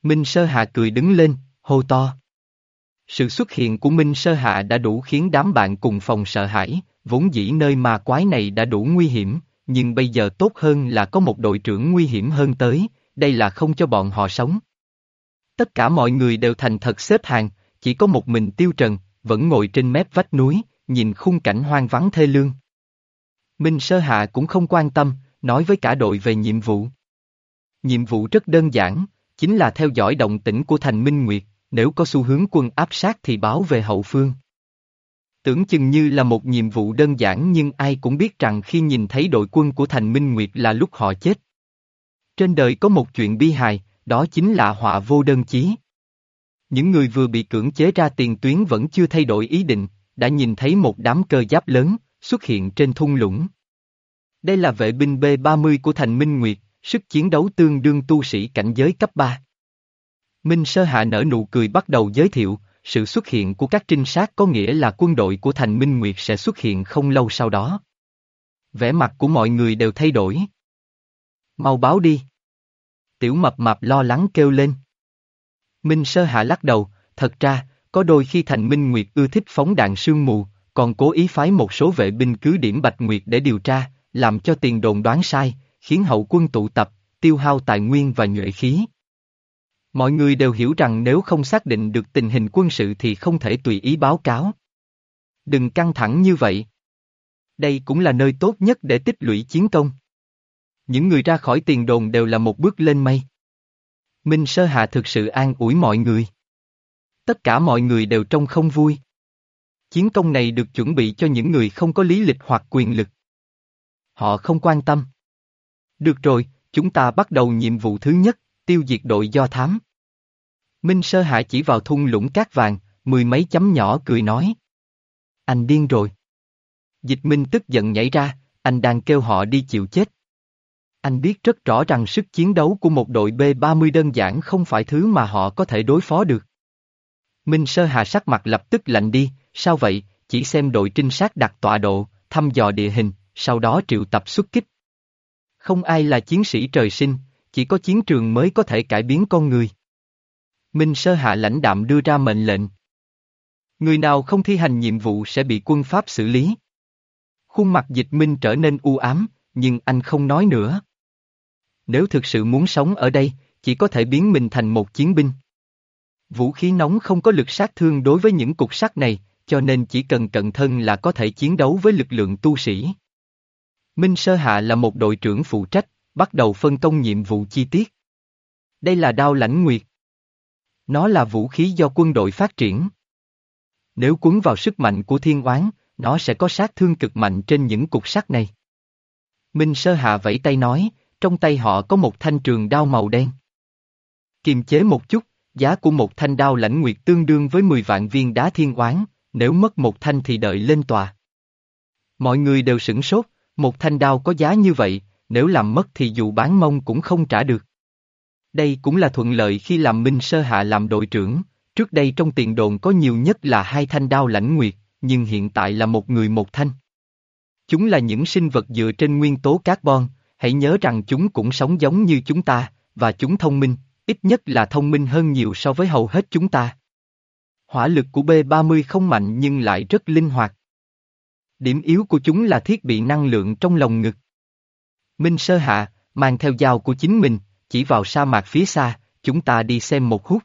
Minh Sơ Hạ cười đứng lên, hô to. Sự xuất hiện của Minh Sơ Hạ đã đủ khiến đám bạn cùng phòng sợ hãi, vốn dĩ nơi mà quái này đã đủ nguy hiểm, nhưng bây giờ tốt hơn là có một đội trưởng nguy hiểm hơn tới, đây là không cho bọn họ sống. Tất cả mọi người đều thành thật xếp hàng, chỉ có một mình Tiêu Trần, vẫn ngồi trên mép vách núi, nhìn khung cảnh hoang vắng thê lương. Minh Sơ Hạ cũng không quan tâm, nói với cả đội về nhiệm vụ. Nhiệm vụ rất đơn giản, chính là theo dõi động tĩnh của thành Minh Nguyệt, nếu có xu hướng quân áp sát thì báo về hậu phương. Tưởng chừng như là một nhiệm vụ đơn giản nhưng ai cũng biết rằng khi nhìn thấy đội quân của thành Minh Nguyệt là lúc họ chết. Trên đời có một chuyện bi hài, đó chính là họa vô đơn chí. Những người vừa bị cưỡng chế ra tiền tuyến vẫn chưa thay đổi ý định, đã nhìn thấy một đám cơ giáp lớn, xuất hiện trên thung lũng. Đây là vệ binh B-30 của thành Minh Nguyệt, sức chiến đấu tương đương tu sĩ cảnh giới cấp 3. Minh Sơ Hạ nở nụ cười bắt đầu giới thiệu, sự xuất hiện của các trinh sát có nghĩa là quân đội của thành Minh Nguyệt sẽ xuất hiện không lâu sau đó. Vẻ mặt của mọi người đều thay đổi. Mau báo đi. Tiểu mập mạp lo lắng kêu lên. Minh Sơ Hạ lắc đầu, thật ra, có đôi khi Thành Minh Nguyệt ưa thích phóng đạn sương mù, còn cố ý phái một số vệ binh cứ điểm Bạch Nguyệt để điều tra, làm cho tiền đồn đoán sai, khiến hậu quân tụ tập, tiêu hao tài nguyên và nhuệ khí. Mọi người đều hiểu rằng nếu không xác định được tình hình quân sự thì không thể tùy ý báo cáo. Đừng căng thẳng như vậy. Đây cũng là nơi tốt nhất để tích lũy chiến công. Những người ra khỏi tiền đồn đều là một bước lên mây. Minh Sơ Hà thực sự an ủi mọi người. Tất cả mọi người đều trông không vui. Chiến công này được chuẩn bị cho những người không có lý lịch hoặc quyền lực. Họ không quan tâm. Được rồi, chúng ta bắt đầu nhiệm vụ thứ nhất, tiêu diệt đội do thám. Minh Sơ Hạ chỉ vào thung lũng cát vàng, mười mấy chấm nhỏ cười nói. Anh điên rồi. Dịch Minh tức giận nhảy ra, anh đang kêu họ đi chịu chết. Anh biết rất rõ rằng sức chiến đấu của một đội B-30 đơn giản không phải thứ mà họ có thể đối phó được. Minh Sơ Hà sắc mặt lập tức lạnh đi, sao vậy, chỉ xem đội trinh sát đặt tọa độ, thăm dò địa hình, sau đó triệu tập xuất kích. Không ai là chiến sĩ trời sinh, chỉ có chiến trường mới có thể cải biến con người. Minh Sơ Hạ lãnh đạm đưa ra mệnh lệnh. Người nào không thi hành nhiệm vụ sẽ bị quân Pháp xử lý. Khuôn mặt dịch Minh trở nên u ám, nhưng anh không nói nữa. Nếu thực sự muốn sống ở đây, chỉ có thể biến mình thành một chiến binh. Vũ khí nóng không có lực sát thương đối với những cục sắt này, cho nên chỉ cần cận thân là có thể chiến đấu với lực lượng tu sĩ. Minh Sơ Hạ là một đội trưởng phụ trách, bắt đầu phân công nhiệm vụ chi tiết. Đây là đao lãnh nguyệt. Nó là vũ khí do quân đội phát triển. Nếu cuốn vào sức mạnh của thiên oán, nó sẽ có sát thương cực mạnh trên những cục sắt này. Minh Sơ Hạ vẫy tay nói, trong tay họ có một thanh trường đao màu đen. Kiềm chế một chút, giá của một thanh đao lãnh nguyệt tương đương với 10 vạn viên đá thiên oán, nếu mất một thanh thì đợi lên tòa. Mọi người đều sửng sốt, một thanh đao có giá như vậy, nếu làm mất thì dù bán mông cũng không trả được. Đây cũng là thuận lợi khi làm Minh Sơ Hạ làm đội trưởng, trước đây trong tiền đồn có nhiều nhất là hai thanh đao lãnh nguyệt, nhưng hiện tại là một người một thanh. Chúng là những sinh vật dựa trên nguyên tố carbon, hãy nhớ rằng chúng cũng sống giống như chúng ta, và chúng thông minh, ít nhất là thông minh hơn nhiều so với hầu hết chúng ta. Hỏa lực của B-30 không mạnh nhưng lại rất linh hoạt. Điểm yếu của chúng là thiết bị năng lượng trong lồng ngực. Minh sơ hạ, mang theo dao của chính mình, chỉ vào sa mạc phía xa, chúng ta đi xem một hút.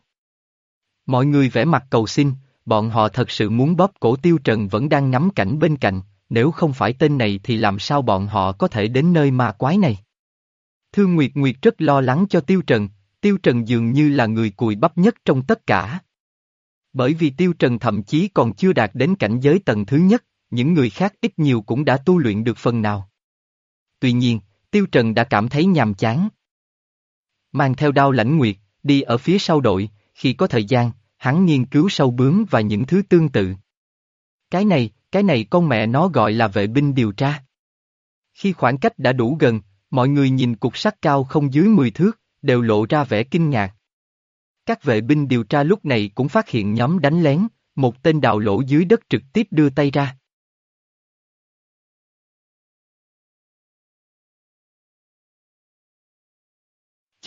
Mọi người vẽ mặt cầu xin, bọn họ thật sự muốn bóp cổ tiêu trần vẫn đang ngắm cảnh bên cạnh, nếu không phải tên này thì làm sao bọn họ có thể đến nơi ma quái này. Thương Nguyệt Nguyệt rất lo lắng cho tiêu trần, tiêu trần dường như là người cùi bắp nhất trong tất cả. Bởi vì tiêu trần thậm chí còn chưa đạt đến cảnh giới tầng thứ nhất, những người khác ít nhiều cũng đã tu luyện được phần nào. Tuy nhiên, tiêu trần đã cảm thấy nhàm chán. Mang theo đao lãnh nguyệt, đi ở phía sau đội, khi có thời gian, hắn nghiên cứu sâu bướm và những thứ tương tự. Cái này, cái này con mẹ nó gọi là vệ binh điều tra. Khi khoảng cách đã đủ gần, mọi người nhìn cục sắt cao không dưới 10 thước, đều lộ ra vẻ kinh ngạc. Các vệ binh điều tra lúc này cũng phát hiện nhóm đánh lén, một tên đào lỗ dưới đất trực tiếp đưa tay ra.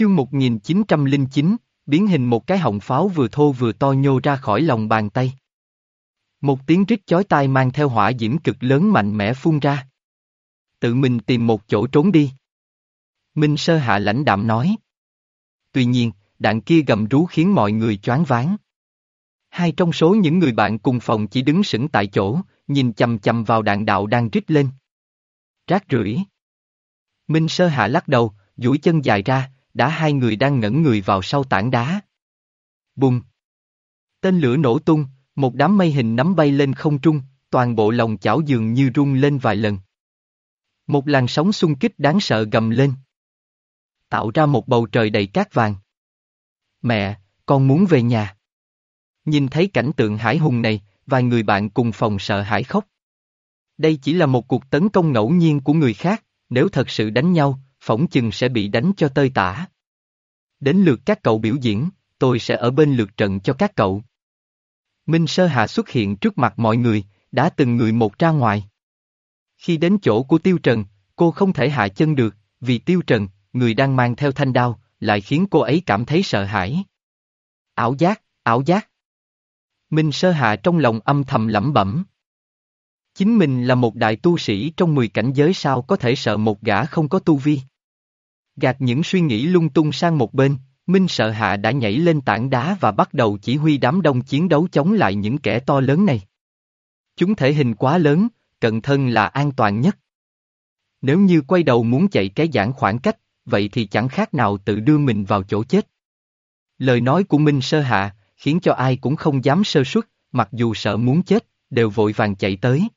Chương 1909, biến hình một cái họng pháo vừa thô vừa to nhô ra khỏi lòng bàn tay. Một tiếng rít chói tai mang theo hỏa diễm cực lớn mạnh mẽ phun ra. Tự mình tìm một chỗ trốn đi. Minh sơ hạ lãnh đạm nói. Tuy nhiên, đạn kia gầm rú khiến mọi người choáng váng. Hai trong số những người bạn cùng phòng chỉ đứng sững tại chỗ, nhìn chầm chầm vào đạn đạo đang rít lên. Rác rưởi. Minh sơ hạ lắc đầu, duỗi chân dài ra, đã hai người đang ngẩn người vào sau tảng đá. Bùng! Tên lửa nổ tung, một đám mây hình nắm bay lên không trung, toàn bộ lòng chảo dường như rung lên vài lần. Một làn sóng xung kích đáng sợ gầm lên. Tạo ra một bầu trời đầy cát vàng. Mẹ, con muốn về nhà. Nhìn thấy cảnh tượng hải hùng này, vài người bạn cùng phòng sợ hãi khóc. Đây chỉ là một cuộc tấn công ngẫu nhiên của người khác, nếu thật sự đánh nhau, phỏng chừng sẽ bị đánh cho tơi tả. Đến lượt các cậu biểu diễn, tôi sẽ ở bên lượt trận cho các cậu. Minh Sơ Hạ xuất hiện trước mặt mọi người, đã từng người một ra ngoài. Khi đến chỗ của Tiêu Trần, cô không thể hạ chân được, vì Tiêu Trần, người đang mang theo thanh đao, lại khiến cô ấy cảm thấy sợ hãi. Ảo giác, ảo giác. Minh Sơ Hạ trong lòng âm thầm lẩm bẩm. Chính mình là một đại tu sĩ trong 10 cảnh giới sao có thể sợ một gã không có tu vi. Gạt những suy nghĩ lung tung sang một bên, Minh sợ hạ đã nhảy lên tảng đá và bắt đầu chỉ huy đám đông chiến đấu chống lại những kẻ to lớn này. Chúng thể hình quá lớn, cận thân là an toàn nhất. Nếu như quay đầu muốn chạy cái giãn khoảng cách, vậy thì chẳng khác nào tự đưa mình vào chỗ chết. Lời nói của Minh sơ hạ, khiến cho ai cũng không dám sơ suất, mặc dù sợ muốn chết, đều vội vàng chạy tới.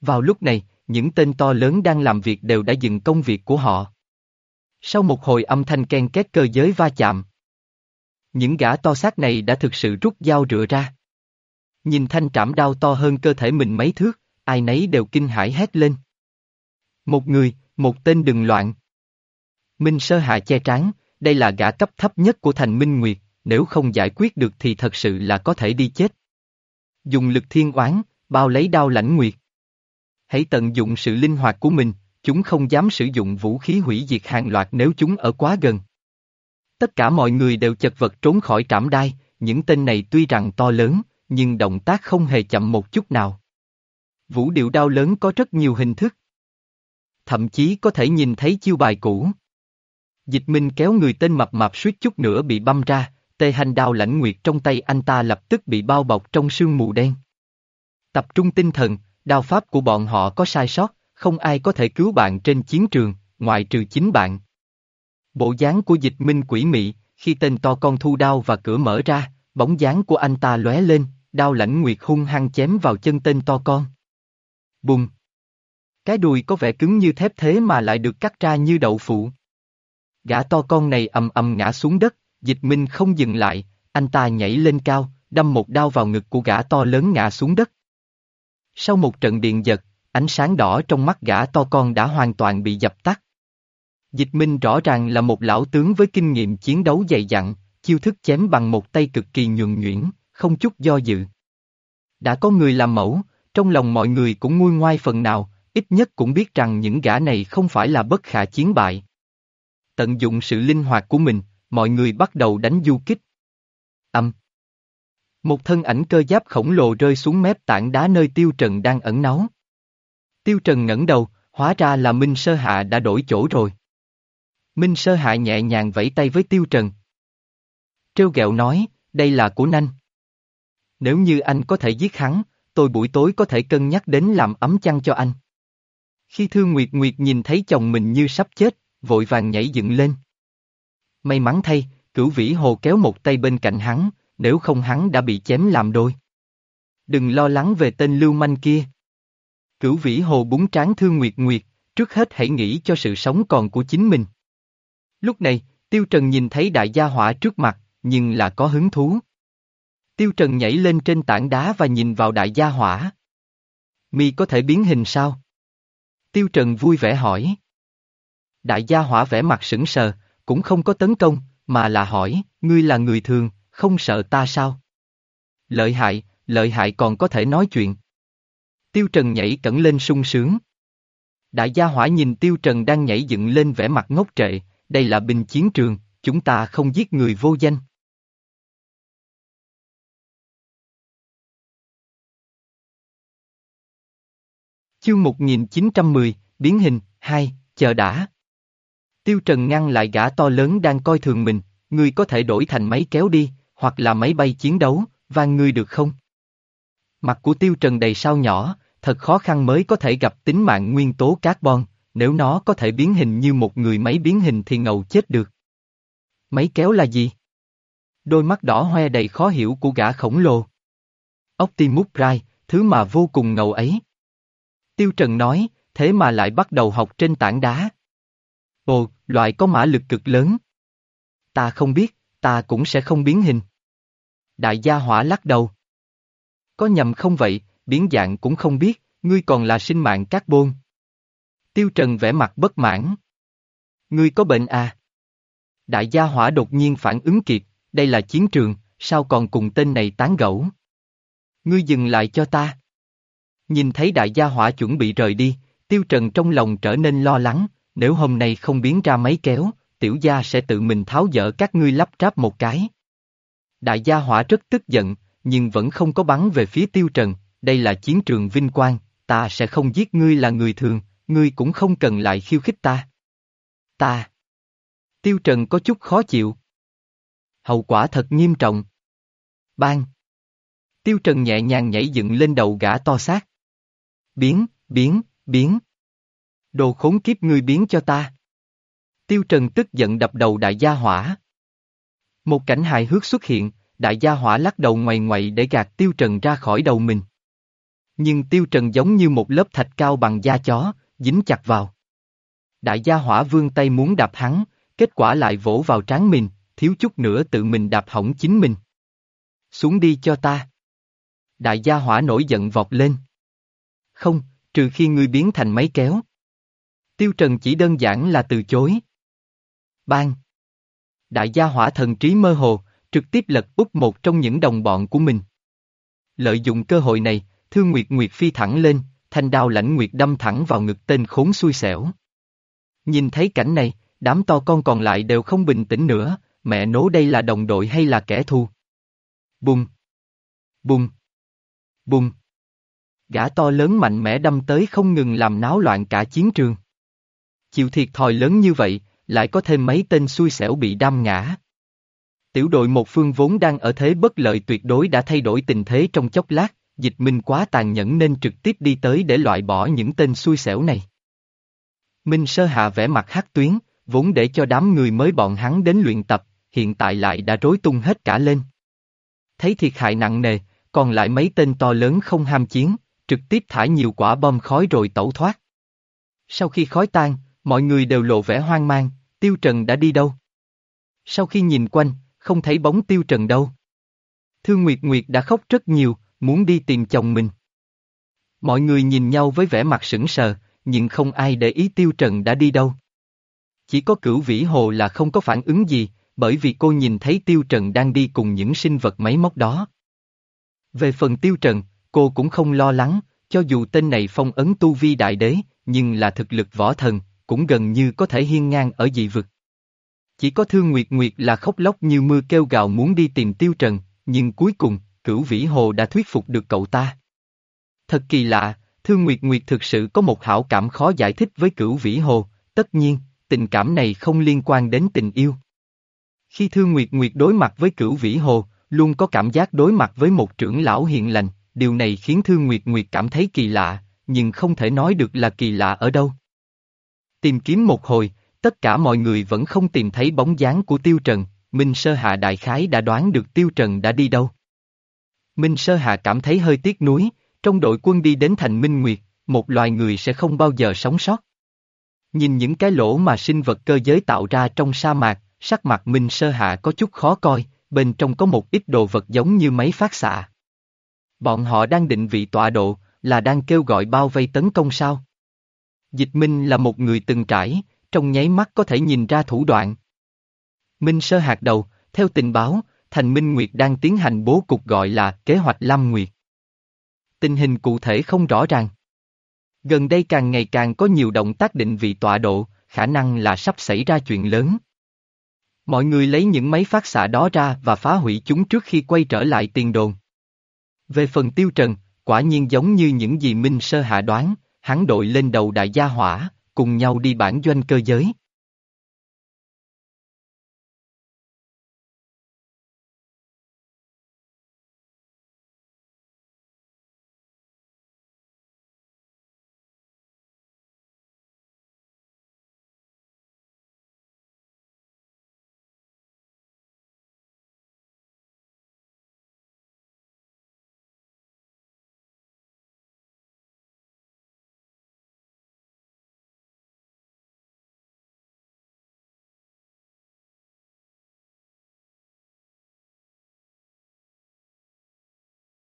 Vào lúc này, những tên to lớn đang làm việc đều đã dừng công việc của họ. Sau một hồi âm thanh ken két cơ giới va chạm, những gã to xác này đã thực sự rút dao rựa ra. Nhìn thanh trảm đao to hơn cơ thể mình mấy thước, ai nấy đều kinh hãi hét lên. Một người, một tên đừng loạn. Minh sơ hạ che trán, đây là gã cấp thấp nhất của thành Minh Nguyệt, nếu không giải quyết được thì thật sự là có thể đi chết. Dùng lực thiên oán, bao lấy đao lãnh nguyệt. Hãy tận dụng sự linh hoạt của mình, chúng không dám sử dụng vũ khí hủy diệt hàng loạt nếu chúng ở quá gần. Tất cả mọi người đều chật vật trốn khỏi trảm đai, những tên này tuy rằng to lớn, nhưng động tác không hề chậm một chút nào. Vũ điệu đao lớn có rất nhiều hình thức. Thậm chí có thể nhìn thấy chiêu bài cũ. Dịch minh kéo người tên mập mạp suýt chút nữa bị băm ra, tê hành đao lãnh nguyệt trong tay anh ta lập tức bị bao bọc trong sương mù đen. Tập trung tinh thần, đao pháp của bọn họ có sai sót, không ai có thể cứu bạn trên chiến trường, ngoại trừ chính bạn. Bộ dáng của dịch minh quỷ mị, khi tên to con thu đao và cửa mở ra, bóng dáng của anh ta lóe lên, đao lãnh nguyệt hung hăng chém vào chân tên to con. Bùng! Cái đùi có vẻ cứng như thép thế mà lại được cắt ra như đậu phụ. Gã to con này ầm ầm ngã xuống đất, dịch minh không dừng lại, anh ta nhảy lên cao, đâm một đao vào ngực của gã to lớn ngã xuống đất. Sau một trận điện giật, ánh sáng đỏ trong mắt gã to con đã hoàn toàn bị dập tắt. Dịch Minh rõ ràng là một lão tướng với kinh nghiệm chiến đấu dày dặn, chiêu thức chém bằng một tay cực kỳ nhuần nhuyễn, không chút do dự. Đã có người làm mẫu, trong lòng mọi người cũng nguôi ngoai phần nào, ít nhất cũng biết rằng những gã này không phải là bất khả chiến bại. Tận dụng sự linh hoạt của mình, mọi người bắt đầu đánh du kích. Âm. Một thân ảnh cơ giáp khổng lồ rơi xuống mép tảng đá nơi Tiêu Trần đang ẩn náu. Tiêu Trần ngẩng đầu, hóa ra là Minh Sơ Hạ đã đổi chỗ rồi. Minh Sơ Hạ nhẹ nhàng vẫy tay với Tiêu Trần. Trêu ghẹo nói, đây là của nanh. Nếu như anh có thể giết hắn, tôi buổi tối có thể cân nhắc đến làm ấm chăn cho anh. Khi Thương Nguyệt Nguyệt nhìn thấy chồng mình như sắp chết, vội vàng nhảy dựng lên. May mắn thay, cửu vĩ hồ kéo một tay bên cạnh hắn, nếu không hắn đã bị chém làm đôi. Đừng lo lắng về tên lưu manh kia. Cửu vĩ hồ búng tráng Thương Nguyệt Nguyệt, trước hết hãy nghĩ cho sự sống còn của chính mình. Lúc này, Tiêu Trần nhìn thấy đại gia hỏa trước mặt, nhưng là có hứng thú. Tiêu Trần nhảy lên trên tảng đá và nhìn vào đại gia hỏa. Mi có thể biến hình sao? Tiêu Trần vui vẻ hỏi. Đại gia hỏa vẻ mặt sững sờ, cũng không có tấn công, mà là hỏi, ngươi là người thường, không sợ ta sao? Lợi hại, lợi hại còn có thể nói chuyện. Tiêu Trần nhảy cẩn lên sung sướng. Đại gia hỏa nhìn Tiêu Trần đang nhảy dựng lên vẻ mặt ngốc trệ, đây là binh chiến trường, chúng ta không giết người vô danh. Chương 1910, Biến hình, 2, chờ đã. Tiêu Trần ngăn lại gã to lớn đang coi thường mình, ngươi có thể đổi thành máy kéo đi, hoặc là máy bay chiến đấu, van ngươi được không? Mặt của Tiêu Trần đầy sao nhỏ, thật khó khăn mới có thể gặp tính mạng nguyên tố carbon, nếu nó có thể biến hình như một người máy biến hình thì ngầu chết được. Máy kéo là gì? Đôi mắt đỏ hoe đầy khó hiểu của gã khổng lồ. Optimus Prime, thứ mà vô cùng ngầu ấy. Tiêu Trần nói, thế mà lại bắt đầu học trên tảng đá. Ồ, loại có mã lực cực lớn. Ta không biết, ta cũng sẽ không biến hình. Đại gia hỏa lắc đầu. Có nhầm không vậy, biến dạng cũng không biết, ngươi còn là sinh mạng carbon. Tiêu Trần vẽ mặt bất mãn. Ngươi có bệnh à? Đại gia hỏa đột nhiên phản ứng kịp, đây là chiến trường, sao còn cùng tên này tán gẫu? Ngươi dừng lại cho ta. Nhìn thấy đại gia hỏa chuẩn bị rời đi, Tiêu Trần trong lòng trở nên lo lắng, nếu hôm nay không biến ra máy kéo, tiểu gia sẽ tự mình tháo dỡ các ngươi lắp ráp một cái. Đại gia hỏa rất tức giận, nhưng vẫn không có bắn về phía Tiêu Trần, đây là chiến trường vinh quang, ta sẽ không giết ngươi là người thường, ngươi cũng không cần lại khiêu khích ta. Ta. Tiêu Trần có chút khó chịu. Hậu quả thật nghiêm trọng. Bang. Tiêu Trần nhẹ nhàng nhảy dựng lên đầu gã to xác. Biến, biến, biến. Đồ khốn kiếp ngươi biến cho ta. Tiêu Trần tức giận đập đầu đại gia hỏa. Một cảnh hài hước xuất hiện, đại gia hỏa lắc đầu ngoài ngoại để gạt Tiêu Trần ra khỏi đầu mình. Nhưng Tiêu Trần giống như một lớp thạch cao bằng da chó, dính chặt vào. Đại gia hỏa vương tay muốn đạp hắn, kết quả lại vỗ vào trán mình, thiếu chút nữa tự mình đạp hỏng chính mình. Xuống đi cho ta. Đại gia hỏa nổi giận vọt lên. Không, trừ khi ngươi biến thành máy kéo. Tiêu Trần chỉ đơn giản là từ chối. Bang. Đại gia hỏa thần trí mơ hồ, trực tiếp lật úp một trong những đồng bọn của mình. Lợi dụng cơ hội này, Thương Nguyệt Nguyệt phi thẳng lên, thanh đao lãnh nguyệt đâm thẳng vào ngực tên khốn xui xẻo. Nhìn thấy cảnh này, đám to con còn lại đều không bình tĩnh nữa, mẹ nố đây là đồng đội hay là kẻ thù. Bùng! Bùng! Bùng! Gã to lớn mạnh mẽ đâm tới không ngừng làm náo loạn cả chiến trường. Chịu thiệt thòi lớn như vậy, lại có thêm mấy tên xui xẻo bị đâm ngã. Tiểu đội một phương vốn đang ở thế bất lợi tuyệt đối đã thay đổi tình thế trong chốc lát, dịch minh quá tàn nhẫn nên trực tiếp đi tới để loại bỏ những tên xui xẻo này. Minh sơ hạ vẽ mặt hắc tuyến, vốn để cho đám người mới bọn hắn đến luyện tập, hiện tại lại đã rối tung hết cả lên. Thấy thiệt hại nặng nề, còn lại mấy tên to lớn không ham chiến, trực tiếp thả nhiều quả bom khói rồi tẩu thoát. Sau khi khói tan, mọi người đều lộ vẻ hoang mang, Tiêu Trần đã đi đâu? Sau khi nhìn quanh, không thấy bóng Tiêu Trần đâu. Thương Nguyệt Nguyệt đã khóc rất nhiều, muốn đi tìm chồng mình. Mọi người nhìn nhau với vẻ mặt sững sờ, nhưng không ai để ý Tiêu Trần đã đi đâu. Chỉ có cửu vĩ hồ là không có phản ứng gì, bởi vì cô nhìn thấy Tiêu Trần đang đi cùng những sinh vật máy móc đó. Về phần Tiêu Trần, cô cũng không lo lắng, cho dù tên này phong ấn tu vi đại đế, nhưng là thực lực võ thần, cũng gần như có thể hiên ngang ở dị vực. Chỉ có Thương Nguyệt Nguyệt là khóc lóc như mưa kêu gào muốn đi tìm Tiêu Trần, nhưng cuối cùng, cửu vĩ hồ đã thuyết phục được cậu ta. Thật kỳ lạ, Thương Nguyệt Nguyệt thực sự có một hảo cảm khó giải thích với cửu vĩ hồ, tất nhiên, tình cảm này không liên quan đến tình yêu. Khi Thương Nguyệt Nguyệt đối mặt với cửu vĩ hồ, luôn có cảm giác đối mặt với một trưởng lão hiền lành, điều này khiến Thương Nguyệt Nguyệt cảm thấy kỳ lạ, nhưng không thể nói được là kỳ lạ ở đâu. Tìm kiếm một hồi, tất cả mọi người vẫn không tìm thấy bóng dáng của Tiêu Trần, Minh Sơ Hạ đại khái đã đoán được Tiêu Trần đã đi đâu. Minh Sơ Hạ cảm thấy hơi tiếc nuối, trong đội quân đi đến thành Minh Nguyệt, một loài người sẽ không bao giờ sống sót. Nhìn những cái lỗ mà sinh vật cơ giới tạo ra trong sa mạc, sắc mặt Minh Sơ Hạ có chút khó coi, bên trong có một ít đồ vật giống như máy phát xạ. Bọn họ đang định vị tọa độ, là đang kêu gọi bao vây tấn công sao? Dịch Minh là một người từng trải, trong nháy mắt có thể nhìn ra thủ đoạn. Minh Sơ hạt đầu, theo tình báo, Thành Minh Nguyệt đang tiến hành bố cục gọi là kế hoạch Lam Nguyệt. Tình hình cụ thể không rõ ràng. Gần đây càng ngày càng có nhiều động tác định vị tọa độ, khả năng là sắp xảy ra chuyện lớn. Mọi người lấy những máy phát xạ đó ra và phá hủy chúng trước khi quay trở lại tiền đồn. Về phần tiêu trần, quả nhiên giống như những gì Minh Sơ hạ đoán, hắn đội lên đầu đại gia hỏa, cùng nhau đi bản doanh cơ giới.